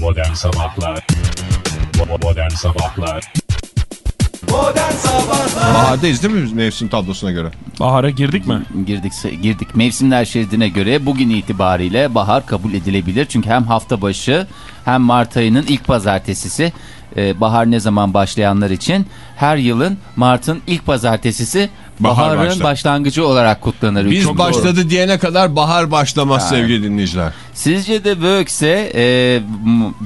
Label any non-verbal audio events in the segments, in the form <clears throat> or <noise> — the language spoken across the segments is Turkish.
Modern Sabahlar Modern Sabahlar Modern Sabahlar Bahardayız değil mi biz mevsim tablosuna göre? Bahara girdik mi? Girdik girdik. Mevsimler şeridine göre bugün itibariyle bahar kabul edilebilir. Çünkü hem hafta başı hem Mart ayının ilk pazartesisi e, bahar ne zaman başlayanlar için her yılın Mart'ın ilk pazartesisi Bahar baharın başlar. başlangıcı olarak kutlanır. Biz Çok başladı doğru. diyene kadar bahar başlamaz sevgili dinleyiciler. Sizce de Vökse e,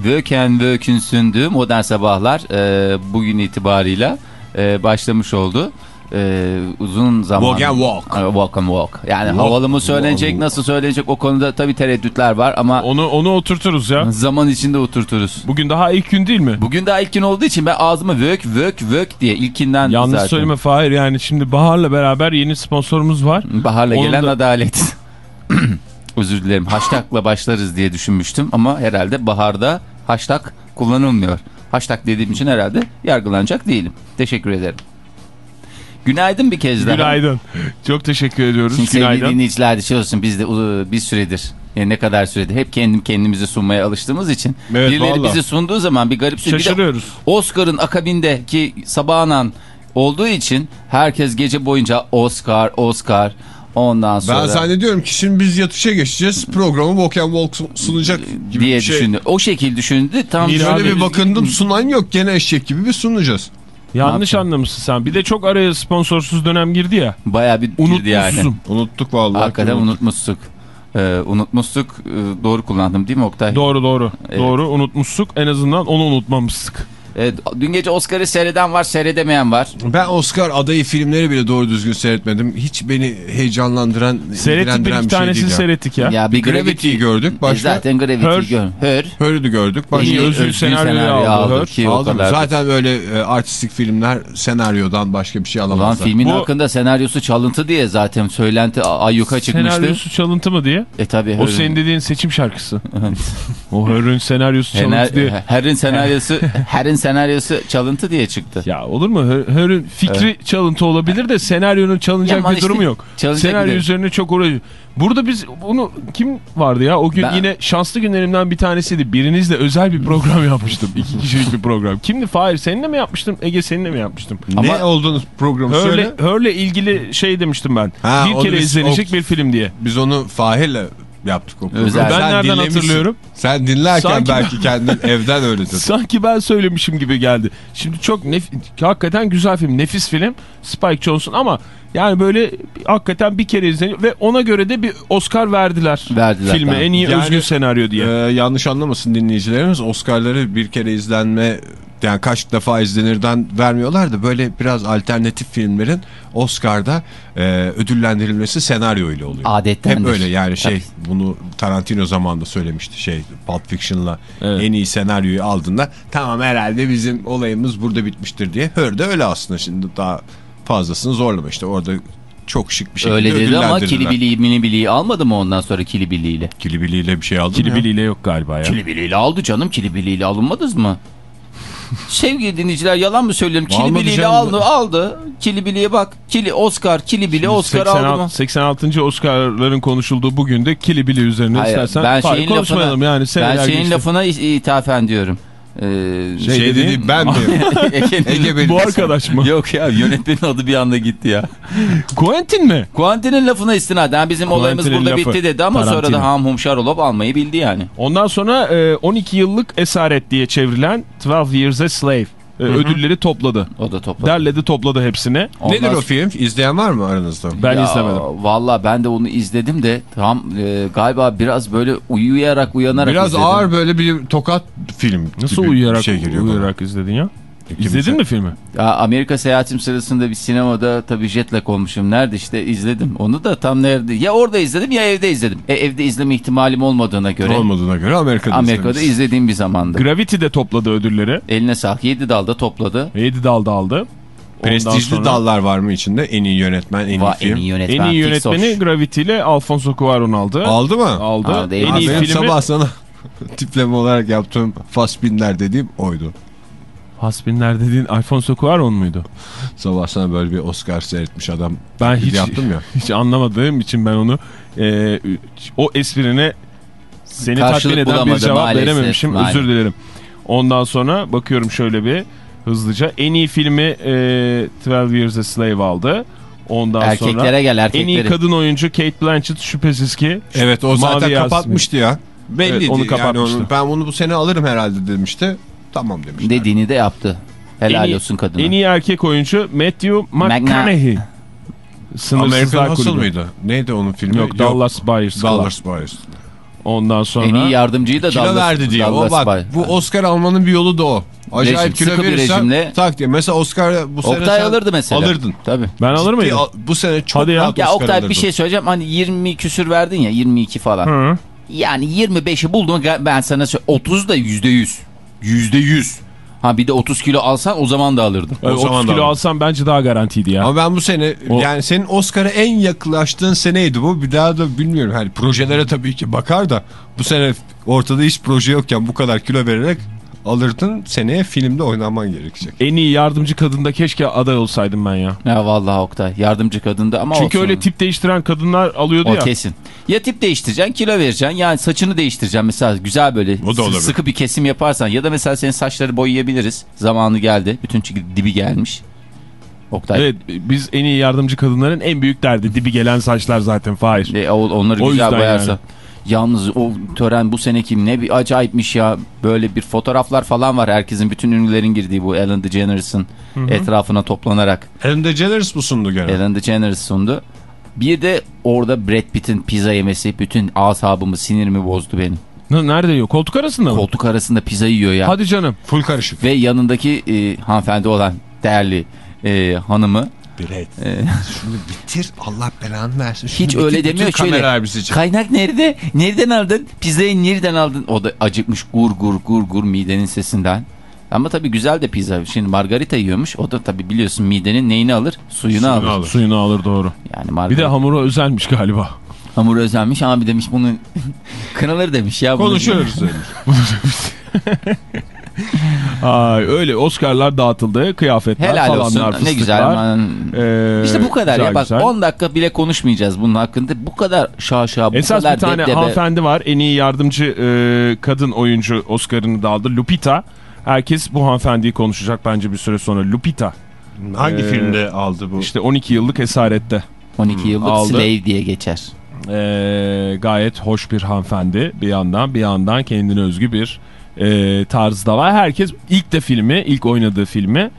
Vök'ün sündüğü modern sabahlar e, bugün itibarıyla e, başlamış oldu. E, uzun zaman. Walk and walk. Walk and walk. Yani Walk- havalı mı söylenecek, walk. nasıl söylenecek o konuda tabii tereddütler var ama Onu onu oturturuz ya. zaman içinde oturturuz. Bugün daha ilk gün değil mi? Bugün daha ilk gün olduğu için ben ağzıma vök vök vök diye ilkinden Yalnız zaten. söyleme Fahir yani şimdi Bahar'la beraber yeni sponsorumuz var. Baharla gelen da- adalet. <clears throat> Özür dilerim. Hashtag'la başlarız diye düşünmüştüm ama herhalde baharda hashtag kullanılmıyor. Hashtag dediğim için herhalde yargılanacak değilim. Teşekkür ederim. Günaydın bir kez daha. Günaydın. Çok teşekkür ediyoruz. Şimdi sevgili Günaydın. dinleyiciler de şey olsun biz de bir süredir yani ne kadar süredir hep kendim kendimizi sunmaya alıştığımız için Evet, birileri vallahi. bizi sunduğu zaman bir garip Şaşırıyoruz. Oscar'ın akabindeki sabahından olduğu için herkes gece boyunca Oscar Oscar ondan sonra Ben zannediyorum ki şimdi biz yatışa geçeceğiz. Programı Walk and Walk sunacak gibi diye bir şey. düşündü. O şekil düşündü. Tam Şöyle bir bakındım sunan yok. Gene eşek gibi bir sunacağız. Yanlış anlamışsın sen. Bir de çok araya sponsorsuz dönem girdi ya. bayağı bir girdi yani. Unutmuşsun. Unuttuk vallahi. Hakikaten unutmuştuk. Ee, unutmuştuk. Ee, doğru kullandım değil mi Oktay? Doğru doğru. Evet. Doğru unutmuştuk. En azından onu unutmamıştık. Dün gece Oscar'ı seyreden var, seyredemeyen var. Ben Oscar adayı filmleri bile doğru düzgün seyretmedim. Hiç beni heyecanlandıran, Seyrettik bir bir şey tanesini değil seyrettik ya. Ya Bir Gravity'yi gördük. E, Başka zaten Gravity'yi Her. gör. Her. Hör'ü gördük. En Başka iyi özgür senaryoyu aldı, Her. ki o Aldım. kadar. Zaten öyle e, artistik filmler senaryodan başka bir şey Ulan alamazlar. filmin Bu- hakkında senaryosu çalıntı diye zaten söylenti ayyuka çıkmıştı. Senaryosu çalıntı mı diye. E tabi O senin dediğin seçim şarkısı. o Hör'ün senaryosu çalıntı diye. Her'in senaryosu <laughs> Her'in senaryosu çalıntı diye çıktı. Ya olur mu? Hör- Hör'ün fikri çalıntı olabilir de senaryonun çalınacak Yaman bir işte, durumu yok. Senaryo bir de- üzerine çok uğraşıyor. Burada biz bunu kim vardı ya? O gün Ben- yine şanslı günlerimden bir tanesiydi. Birinizle özel bir program <laughs> yapmıştım. İki kişilik bir program. Kimdi? Fahir seninle mi yapmıştım? Ege seninle mi yapmıştım? Ne Ama- olduğunu programı söyle. Hör'le Hör'le ilgili şey demiştim ben. Ha, bir onu kere biz- izlenecek o- bir film diye. Biz onu Fahir'le yaptık o programı. Özel. Ben Sen nereden dinlemişsin. hatırlıyorum? Sen dinlerken Sanki belki kendin <laughs> evden öyle dedin. Sanki ben söylemişim gibi geldi. Şimdi çok nef hakikaten güzel film, nefis film. Spike Jonze'un ama yani böyle hakikaten bir kere izleniyor ve ona göre de bir Oscar verdiler. Verdiler, Filme tamam. en iyi Yani, özgür senaryo diye. Ee, yanlış anlamasın dinleyicilerimiz. Oscar'ları bir kere izlenme yani kaç defa izlenirden vermiyorlar da böyle biraz alternatif filmlerin Oscar'da e, ödüllendirilmesi senaryo ile oluyor. Adettendir. Hep öyle yani şey Tabii. bunu Tarantino zamanında söylemişti şey Pulp Fiction'la Evet. en iyi senaryoyu aldığında tamam herhalde bizim olayımız burada bitmiştir diye. Hör de öyle aslında şimdi daha fazlasını zorlama işte orada çok şık bir şekilde Öyle dedi ama ödüllendirdiler. Kili Bili'yi Mini Bili'yi almadı mı ondan sonra Kili Bili'yle? Kili Bili'yle bir şey aldın Kili ya. Bili'yle yok galiba ya. Kili Bili'yle aldı canım. Kili Bili'yle alınmadınız mı? <laughs> Sevgili dinleyiciler yalan mı söylüyorum? Kili Almadı Bili'yle canım. aldı. Aldı. Kili Bili'ye bak. Kili Oscar. Kili Bili Oscar aldı mı? 86. Oscar'ların konuşulduğu bugün de Kili Bili üzerine Hayır, istersen ben şeyin konuşmayalım lafına, yani. ben şeyin geçti. lafına ithafen diyorum. Ee, Şey, Şey dedi dediğin- ben mi? <laughs> <laughs> Ege. Bu arkadaş mı? Yok ya yönetmenin adı bir anda gitti ya. <laughs> Quentin mi? Kuantin'in lafına istinaden yani bizim olayımız Quentin'in burada lafı. bitti dedi ama sonra Tarantino. da Ham Hum Şarolov almayı bildi yani. Ondan sonra e, 12 yıllık esaret diye çevrilen 12 Years a Slave e, ödülleri topladı. O da topladı. Derledi topladı hepsini. Ondan Nedir o film? İzleyen var mı aranızda? Ben Ya, izlemedim. Valla ben de onu izledim de tam e, galiba biraz böyle uyuyarak uyanarak Biraz izledim. ağır böyle bir tokat film Nasıl uyuyarak, şey geliyor bana. uyuyarak izledin ya? Kimse- İzledin mi filmi? Ya, Amerika seyahatim sırasında bir sinemada tabii jetlag olmuşum. Nerede işte izledim. Onu da tam nerede? Ya orada izledim ya evde izledim. E, evde izleme ihtimalim olmadığına göre. Olmadığına göre Amerika'da Amerika'da izlemiş. izlediğim bir zamandı. Gravity de topladı ödülleri. Eline sağlık. 7 dalda topladı. 7 dalda aldı. Prestijli sonra dallar var mı içinde? En iyi yönetmen, en iyi Va, film. en iyi yönetmen. En iyi yönetmeni Hoş. Gravity ile Alfonso Cuarón aldı. Aldı mı? Aldı. Aldı. En iyi filmi sabah sana <laughs> tipleme olarak yaptığım Fassbinder dediğim oydu. Hasbinler dediğin Alfonso Cuarón muydu? Sabah sana böyle bir Oscar seyretmiş adam. Ben hiç yaptım ya. hiç anlamadığım için ben onu e, o esprine Seni Karşılık tatmin eden bir cevap maalesef, verememişim. maalesef. Özür dilerim. Ondan sonra bakıyorum şöyle bir hızlıca. En iyi filmi e, 12 Years a Slave aldı. Ondan Erkeklere sonra gel, en iyi kadın oyuncu Kate Blanchett şüphesiz ki. Evet o zaten Mavi kapatmıştı ya. Belliydi Evet, onu yani kapatmıştı. onu- ben bunu bu sene alırım herhalde demişti. Tamam demişler. Dediğini de yaptı. Helal en iyi, olsun kadına. En iyi erkek oyuncu Matthew McConaughey. Sınırsızlar American Hustle mıydı? Neydi onun filmi? Yok, Dallas Buyers Club. Dallas Buyers. Ondan sonra En iyi yardımcıyı da Kilo Dallas- verdi diyor. O Dallas bak Bay- bu Oscar almanın bir yolu da o. Acayip Rejim, kilo verirsen rejimle- tak diye. Mesela Oscar bu sene Oktay sen alırdı mesela. Alırdın. Tabii. ben alır Ciddi mıydım? al- Bu sene çok Hadi ya. rahat Ya Oktay alırdın. bir şey söyleyeceğim. Hani 20 küsür verdin ya 22 falan. Hı. Yani 25'i buldum ben sana söyleyeyim. 30 da %100. %100. Ha bir de 30 kilo alsan o zaman da alırdın. O 30 zaman da kilo alırım. alsam bence daha garantiydi ya. Ama ben bu sene O- yani senin Oscar'a en yaklaştığın seneydi bu. Bir daha da bilmiyorum. Hani projelere tabii ki bakar da bu sene ortada hiç proje yokken bu kadar kilo vererek alırdın. Seneye filmde oynanman gerekecek. En iyi yardımcı kadında keşke aday olsaydım ben ya. Ya vallahi Oktay yardımcı kadında ama Çünkü olsun. öyle tip değiştiren kadınlar alıyordu O ya. kesin. Ya tip değiştireceksin, kilo vereceksin. Yani saçını değiştireceksin mesela güzel böyle O sıkı bir kesim yaparsan ya da mesela senin saçları boyayabiliriz. Zamanı geldi. Bütün çünkü dibi gelmiş. Oktay. Evet biz en iyi yardımcı kadınların en büyük derdi dibi gelen saçlar zaten Fahir. E, o- onları O güzel boyarsa. yani. Yalnız o tören bu seneki ne bir acayipmiş ya. Böyle bir fotoğraflar falan var. Herkesin bütün ünlülerin girdiği bu Ellen DeGeneres'ın etrafına toplanarak. Ellen DeGeneres bu sundu gene. Ellen DeGeneres sundu. Bir de orada Brad Pitt'in pizza yemesi bütün asabımı, sinirimi bozdu benim. Nerede yiyor? Koltuk arasında mı? Koltuk arasında pizza yiyor ya. Hadi canım. Full karışık. Ve yanındaki e, hanımefendi olan değerli e, hanımı Bilet. e, Şunu bitir Allah belanı versin. Şunu hiç bitir, öyle demiyor şöyle. Kaynak nerede? Nereden aldın? Pizzayı nereden aldın? O da acıkmış gur gur gur gur midenin sesinden. Ama tabii güzel de pizza. Şimdi margarita yiyormuş. O da tabii biliyorsun midenin neyini alır? Suyunu, alır. alır. Suyunu alır doğru. Yani Bir margarita de hamuru özelmiş galiba. hamuru özenmiş ama bir demiş bunun <laughs> kınaları demiş ya. bunu- Konuşuyoruz. <laughs> <laughs> Ay, öyle Oscar'lar dağıtıldı. Kıyafetler Helal falanlar olsun. Ne fıstıklar. güzel. aman. Ee, İşte bu kadar güzel ya bak güzel. 10 dakika bile konuşmayacağız bunun hakkında. Bu kadar şaşa bu Esas kadar bir tane depdebe. hanımefendi var. En iyi yardımcı e, kadın oyuncu Oscar'ını da aldı. Lupita. Herkes bu hanımefendiyi konuşacak bence bir süre sonra. Lupita. Hangi Ee, filmde aldı bu? İşte 12 yıllık esarette. 12 yıllık aldı. slave diye geçer. Ee, gayet hoş bir hanımefendi bir yandan bir yandan kendine özgü bir e, tarzda var. Herkes ilk de filmi, ilk oynadığı filmi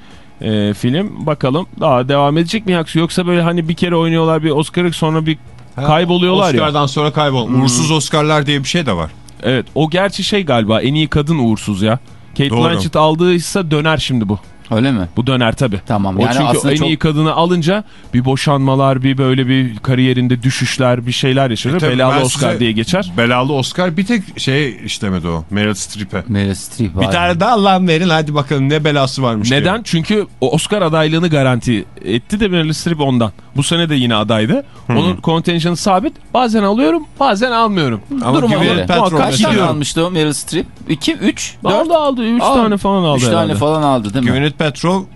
e, film bakalım daha devam edecek mi yoksa yoksa böyle hani bir kere oynuyorlar bir Oscar'ı sonra bir kayboluyorlar ya. Oscar'dan sonra kaybol. Uğursuz Oscar'lar diye bir şey de var. Evet o gerçi şey galiba en iyi kadın uğursuz ya. Kate Doğru. Blanchett aldıysa döner şimdi bu. Öyle mi? Bu döner tabi. Tamam. O Yani çünkü aslında en çok iyi kadını alınca bir boşanmalar, bir böyle bir kariyerinde düşüşler, bir şeyler yaşanır. E tabii Belalı Oscar size- diye geçer. Belalı Oscar bir tek şey işlemedi o. Meryl Streep'e. Meryl Streep. Bir tane daha lan verin hadi bakalım ne belası varmış diye. Neden? Çünkü o Oscar adaylığını garanti etti de Meryl Streep ondan. Bu sene de yine adaydı. Onun kontenjanı sabit. Bazen alıyorum, bazen almıyorum. Ama Duruma göre. Kaç tane almıştı o Meryl Streep? 2, 3, 4. Aldı aldı. 3 tane falan aldı 3 tane herhalde. falan aldı değil mi? Gwyneth Paltrow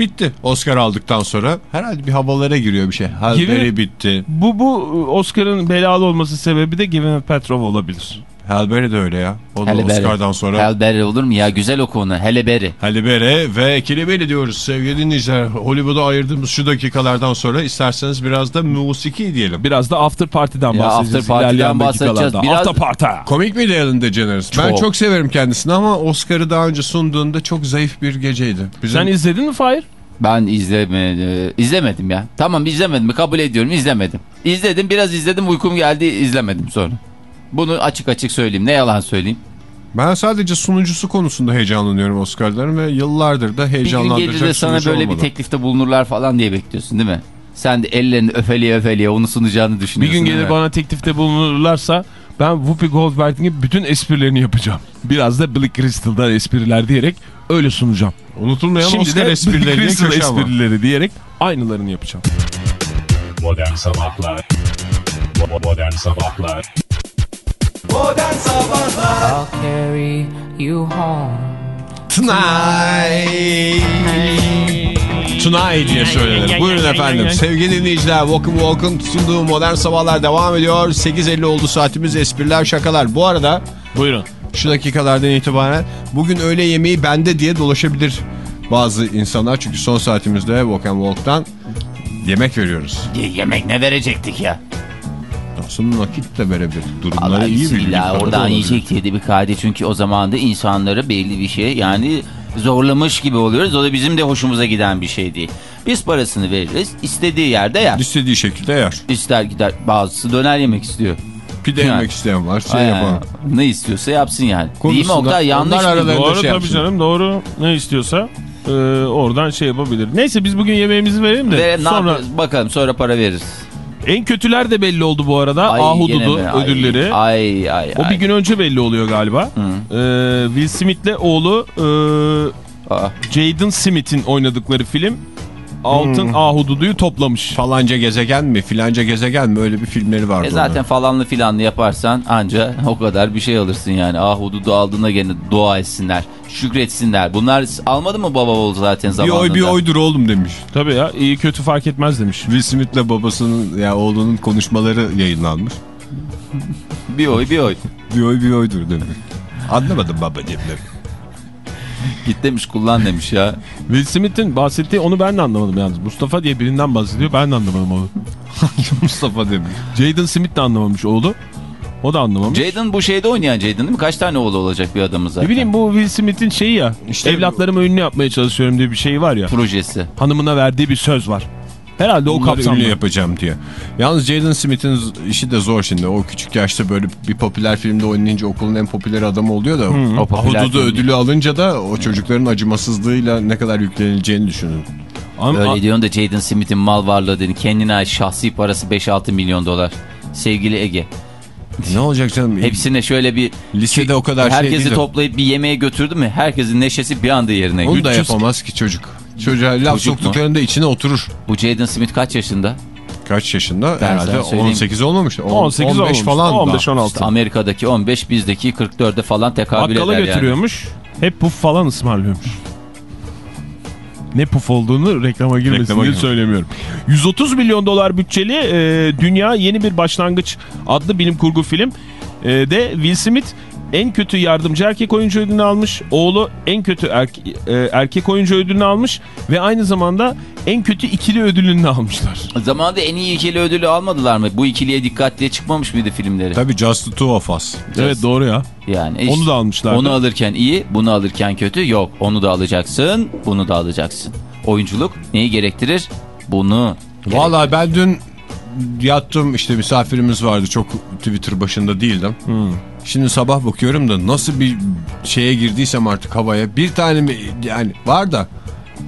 bitti Oscar aldıktan sonra. Herhalde bir havalara giriyor bir şey. Berry bitti. Bu, bu Oscar'ın belalı olması sebebi de Gwyneth Paltrow olabilir. Halle Berry de öyle ya. O da Halle. Oscar'dan sonra. Halle Berry olur mu ya? Güzel oku onu. Halle Berry. Halle Berry ve Kelebeli diyoruz sevgili dinleyiciler. Hollywood'a ayırdığımız şu dakikalardan sonra isterseniz biraz da musiki diyelim. Biraz da After Party'den Ya bahsedeceğiz. After Party'den ilerleyen bahsedeceğiz. Biraz- After Party. Komik miydi Ellen DeGeneres? Ben Çok. çok severim kendisini ama Oscar'ı daha önce sunduğunda çok zayıf bir geceydi. Bizim... Sen izledin mi Fahir? Ben izleme, izlemedim ya. Tamam izlemedim. Kabul ediyorum izlemedim. İzledim biraz izledim uykum geldi izlemedim sonra. Bunu açık açık söyleyeyim. Ne yalan söyleyeyim. Ben sadece sunucusu konusunda heyecanlanıyorum Oscar'ların ve yıllardır da Bir gün heyecanlandıracak gelir de sana böyle bir olmadı. teklifte bulunurlar falan diye bekliyorsun değil mi? Sen de ellerini öfeliye öfeliye onu sunacağını Bir düşünüyorsun. gün gelir evet. bana teklifte bulunurlarsa ben Whoopi Goldberg'in bütün esprilerini yapacağım. Biraz da Billy Crystal'dan espriler diyerek öyle sunacağım. Unutulmayan Şimdi Oscar esprileri diye Crystal esprileri diyerek aynılarını yapacağım. Modern Sabahlar Modern Sabahlar Modern Sabahlar I'll carry you home. Tonight. Tonight diye söylenir. Buyurun efendim. Sevgili dinleyiciler Walk'ın Walk'ın sunduğu Modern Sabahlar devam ediyor. 8.50 oldu saatimiz espriler şakalar. Bu arada Buyurun. şu dakikalardan itibaren bugün öğle yemeği bende diye dolaşabilir bazı insanlar. Çünkü son saatimizde Walk and Walk'tan yemek veriyoruz. Ye- Yemek ne verecektik ya? Aslında nakit de verebilir. Durumları Allah iyi bir oradan yiyecek dedi bir kaydı çünkü o zaman da insanları belli bir şey yani zorlamış gibi oluyoruz. O da bizim de hoşumuza giden bir şey değil. Biz parasını veririz istediği yerde yer. İstediği şekilde yer. İster gider bazısı döner yemek istiyor. Pide Yani. yemek isteyen var. Şey Aynen. yapan. Ne istiyorsa yapsın yani. Değil mi Konusunda- Oktay yanlış aralarında Doğru şey tabii yapsın. canım doğru. Ne istiyorsa e, oradan şey yapabilir. Neyse biz bugün yemeğimizi verelim de. Ve ne sonra? Bakalım sonra para veririz. En kötüler de belli oldu bu arada. Ay, Ahududu mi? Ay, ödülleri. Ay ay o ay. bir gün önce belli oluyor galiba. Ee, Will Smith'le oğlu e, Aa, Jaden Smith'in oynadıkları film Altın Hmm. Ahududu'yu toplamış. Falanca gezegen mi filanca gezegen mi öyle bir filmleri vardı. E zaten falanlı filanlı yaparsan anca <laughs> o kadar bir şey alırsın yani. Ah hududu aldığına gene dua etsinler. Şükretsinler. Bunlar almadı mı baba oğlu zaten ondan. Bir zamanında? oy bir oydur oğlum demiş. Tabii ya iyi kötü fark etmez demiş. Will Smith'le babasının ya oğlunun konuşmaları yayınlanmış. Bir oy bir oy. Bir oy bir oydur demiş. Anlamadım babacığım demiş. Git demiş kullan demiş ya. Will Smith'in bahsettiği onu ben de anlamadım yalnız. Mustafa diye birinden bahsediyor ben de anlamadım onu. Mustafa demiş. Jaden Smith de anlamamış oğlu. O da anlamamış. Jaden bu şeyde oynayan Jaden değil mi? Kaç tane oğlu olacak bir adamın zaten? ne bileyim bu Will Smith'in şeyi ya. İşte evlatlarımı ünlü yapmaya çalışıyorum diye bir şey var ya. Projesi. Hanımına verdiği bir söz var. Herhalde o kapsamda. ünlü yapacağım diye. Yalnız Jaden Smith'in işi de zor şimdi. O küçük yaşta böyle bir popüler filmde oynayınca okulun en popüler adamı oluyor da O popüler Ahududu film. ödülü alınca da o çocukların acımasızlığıyla ne kadar yüklenileceğini düşünün. Ama- Öyle diyorsun da Jaden Smith'in mal varlığı dedi. Kendine ait şahsi parası 5-6 milyon dolar. Sevgili Ege. Ne olacak canım? Hepsine şöyle bir Lisede o kadar şey herkesi değil de. toplayıp bir yemeğe götürdü mü herkesin neşesi bir anda yerine. Onu da 300 yapamaz ki çocuk. Çocuğa laf Çocuk mu? soktuklarında içine oturur. Bu Jaden Smith kaç yaşında? Kaç yaşında? Ben Herhalde sana söyleyeyim. 18 olmamış. 18 15 olmamış. falan. 15 daha. 16. İşte Amerika'daki 15 bizdeki 44'e falan tekabül Bakkala eder yani. götürüyormuş. Hep puf falan ısmarlıyormuş. Ne puf olduğunu reklama girmesin Reklama diye söylemiyorum. 130 milyon dolar bütçeli e, Dünya Yeni Bir Başlangıç adlı bilim kurgu film e, de Will Smith en kötü yardımcı erkek oyuncu ödülünü almış. Oğlu en kötü erke- e, erkek oyuncu ödülünü almış ve aynı zamanda en kötü ikili ödülünü almışlar. Zamanında en iyi ikili ödülü almadılar mı? Bu ikiliye dikkatliye çıkmamış mıydı filmleri? Tabii Just the Two of Us. Evet doğru ya. Yani işte Onu da almışlar. Onu alırken iyi, bunu alırken kötü. Yok, onu da alacaksın, bunu da alacaksın. Oyunculuk neyi gerektirir? Bunu. Vallahi ben dün yattım işte misafirimiz vardı çok Twitter başında değildim. Hmm. Şimdi sabah bakıyorum da nasıl bir şeye girdiysem artık havaya bir tane mi yani var da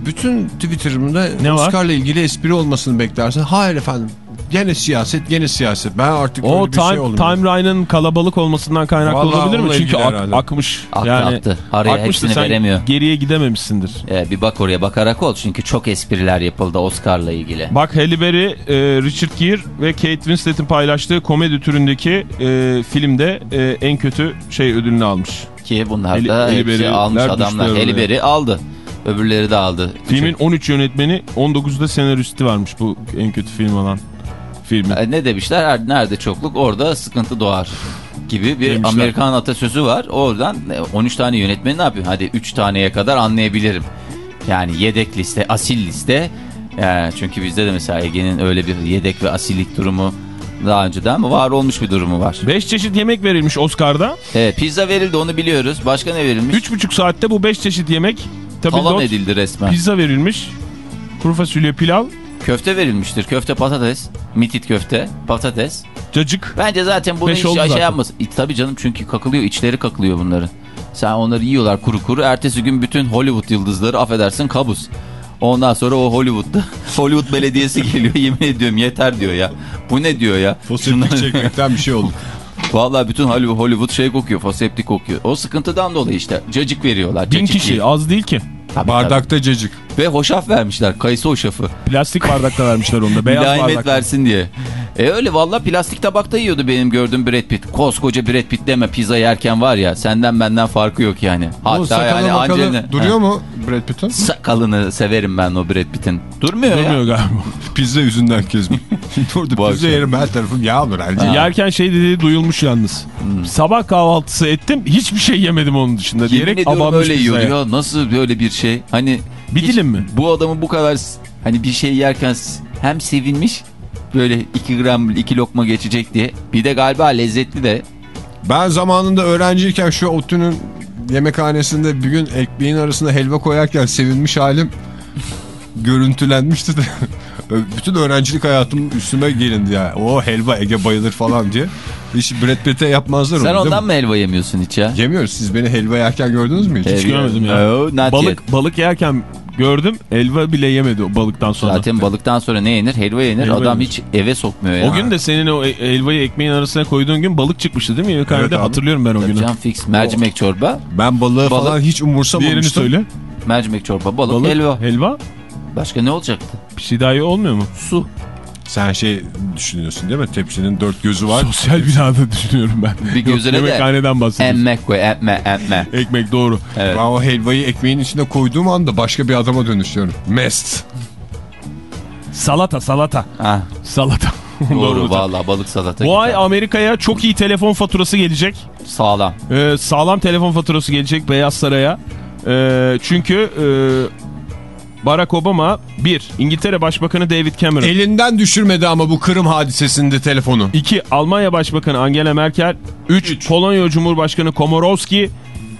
bütün Twitter'ımda? Oscar'la ilgili espri olmasını beklersin. Hayır efendim gene siyaset gene siyaset ben artık O öyle bir time, şey olmuyor. timeline'ın kalabalık olmasından kaynaklı Vallahi olabilir mi? Çünkü ak- herhalde. akmış. Aktı, yani, aktı. Araya akmıştı, hepsini sen veremiyor. Geriye gidememişsindir. Ee, bir bak oraya bakarak ol çünkü çok espriler yapıldı Oscar'la ilgili. Bak Halle Berry, e, Richard Gere ve Kate Winslet'in paylaştığı komedi türündeki e, filmde e, en kötü şey ödülünü almış. Ki bunlar Eli- da hepsi almış adamlar. Halle Berry aldı. Öbürleri de aldı. Filmin 13 yönetmeni, 19'da senaristi varmış bu en kötü film olan filmin. Ee, Ne demişler? Nerede çokluk orada sıkıntı doğar gibi bir Demişler. Amerikan atasözü var. Oradan e, 13 tane yönetmen ne yapıyor? Hadi 3 taneye kadar anlayabilirim. Yani yedek liste, asil liste. Yani çünkü bizde de mesela Ege'nin öyle bir yedek ve asillik durumu daha önceden mi var olmuş bir durumu var. 5 çeşit yemek verilmiş Oscar'da. Evet, pizza verildi onu biliyoruz. Başka ne verilmiş? 3,5 saatte bu 5 çeşit yemek. Tabii Talan not, edildi resmen. pizza verilmiş. Kuru fasulye pilav, Köfte verilmiştir. Köfte patates. Mitit köfte. Patates. cacık. Bence zaten bunu Beş hiç şey zaten. yapmasın. E, tabii canım çünkü kakılıyor. içleri kakılıyor bunların. Sen onları yiyorlar kuru kuru. Ertesi gün bütün Hollywood yıldızları affedersin kabus. Ondan sonra o Hollywood'da <laughs> Hollywood belediyesi geliyor <laughs> yemin ediyorum yeter diyor ya. Bu ne diyor ya? Foseptik çekmekten bir şey oldu. <laughs> Vallahi bütün Hollywood, şey kokuyor. Foseptik kokuyor. O sıkıntıdan dolayı işte cacık veriyorlar. Bin cacık kişi yiyor. az değil ki. Tabii, Bardakta cacık. Ve hoşaf vermişler. Kayısı hoşafı. Plastik bardakta vermişler onu da. <laughs> Beyaz Mülayimet bardakta. versin diye. E öyle valla plastik tabakta yiyordu benim gördüğüm Brad Pitt. Koskoca Brad Pitt deme pizza yerken var ya senden benden farkı yok yani. Bu Hatta sakalı yani Angelina... duruyor Ha. mu Brad Pitt'in? Sakalını severim ben o Brad Pitt'in. Durmuyor, Durmuyor ya. galiba. <laughs> Pizza yüzünden kesmiş. Orada <laughs> pizza yerim her tarafım yağ olur. Yerken şey dediği duyulmuş yalnız. Sabah kahvaltısı ettim hiçbir şey yemedim onun dışında Yemin diyerek ediyorum abanmış öyle yiyordu ya. Nasıl böyle bir şey? Hani Bir hiç dilim mi? Bu adamı bu kadar hani bir şey yerken hem sevinmiş böyle 2 gram 2 lokma geçecek diye. Bir de galiba lezzetli de. Ben zamanında öğrenciyken şu ODTÜ'nün yemekhanesinde bir gün ekmeğin arasında helva koyarken sevinmiş halim görüntülenmişti de. <laughs> Bütün öğrencilik hayatım üstüme gelindi ya. O helva Ege bayılır falan diye. Hiç Brad Pitt'e yapmazlar Sen onu değil ondan mı helva yemiyorsun hiç ya? Yemiyoruz. Siz beni helva yerken gördünüz mü hiç? Evet. görmedim ya. Oh, yet. Balık balık yerken gördüm. Elva bile yemedi o balıktan sonra. Zaten balıktan sonra ne yenir? Helva yenir. Helva Adam yenir. hiç eve sokmuyor ya. O gün de senin o e- helvayı ekmeğin arasına koyduğun gün balık çıkmıştı değil mi? Yemekhanede Evet abi. hatırlıyorum ben o günü. Can fix mercimek çorba, Ben balığı Balık. falan hiç umursamamıştım. Diğerini söyle. mercimek çorba, balık, Balık, helva. helva. Başka ne olacaktı? Bir şey daha iyi olmuyor mu? Su. Sen şey düşünüyorsun değil mi? Tepsinin dört gözü var. Sosyal binada düşünüyorum ben. Bir gözüne Yok, de Yemekhaneden bahsediyorsun. emmek koy, emme, emme. Ekmek doğru. Evet. Ben o helvayı ekmeğin içine koyduğum anda başka bir adama dönüşüyorum. Mest. Salata salata. Ha, Salata. <laughs> doğru valla balık salata. Bu ay. Amerika'ya çok iyi telefon faturası gelecek. Sağlam. Ee, sağlam telefon faturası gelecek Beyaz Saray'a. Ee, çünkü e, Barack Obama bir İngiltere Başbakanı David Cameron. Elinden düşürmedi ama bu Kırım hadisesinde telefonu. 2. Almanya Başbakanı Angela Merkel 3. Polonya Cumhurbaşkanı Komorowski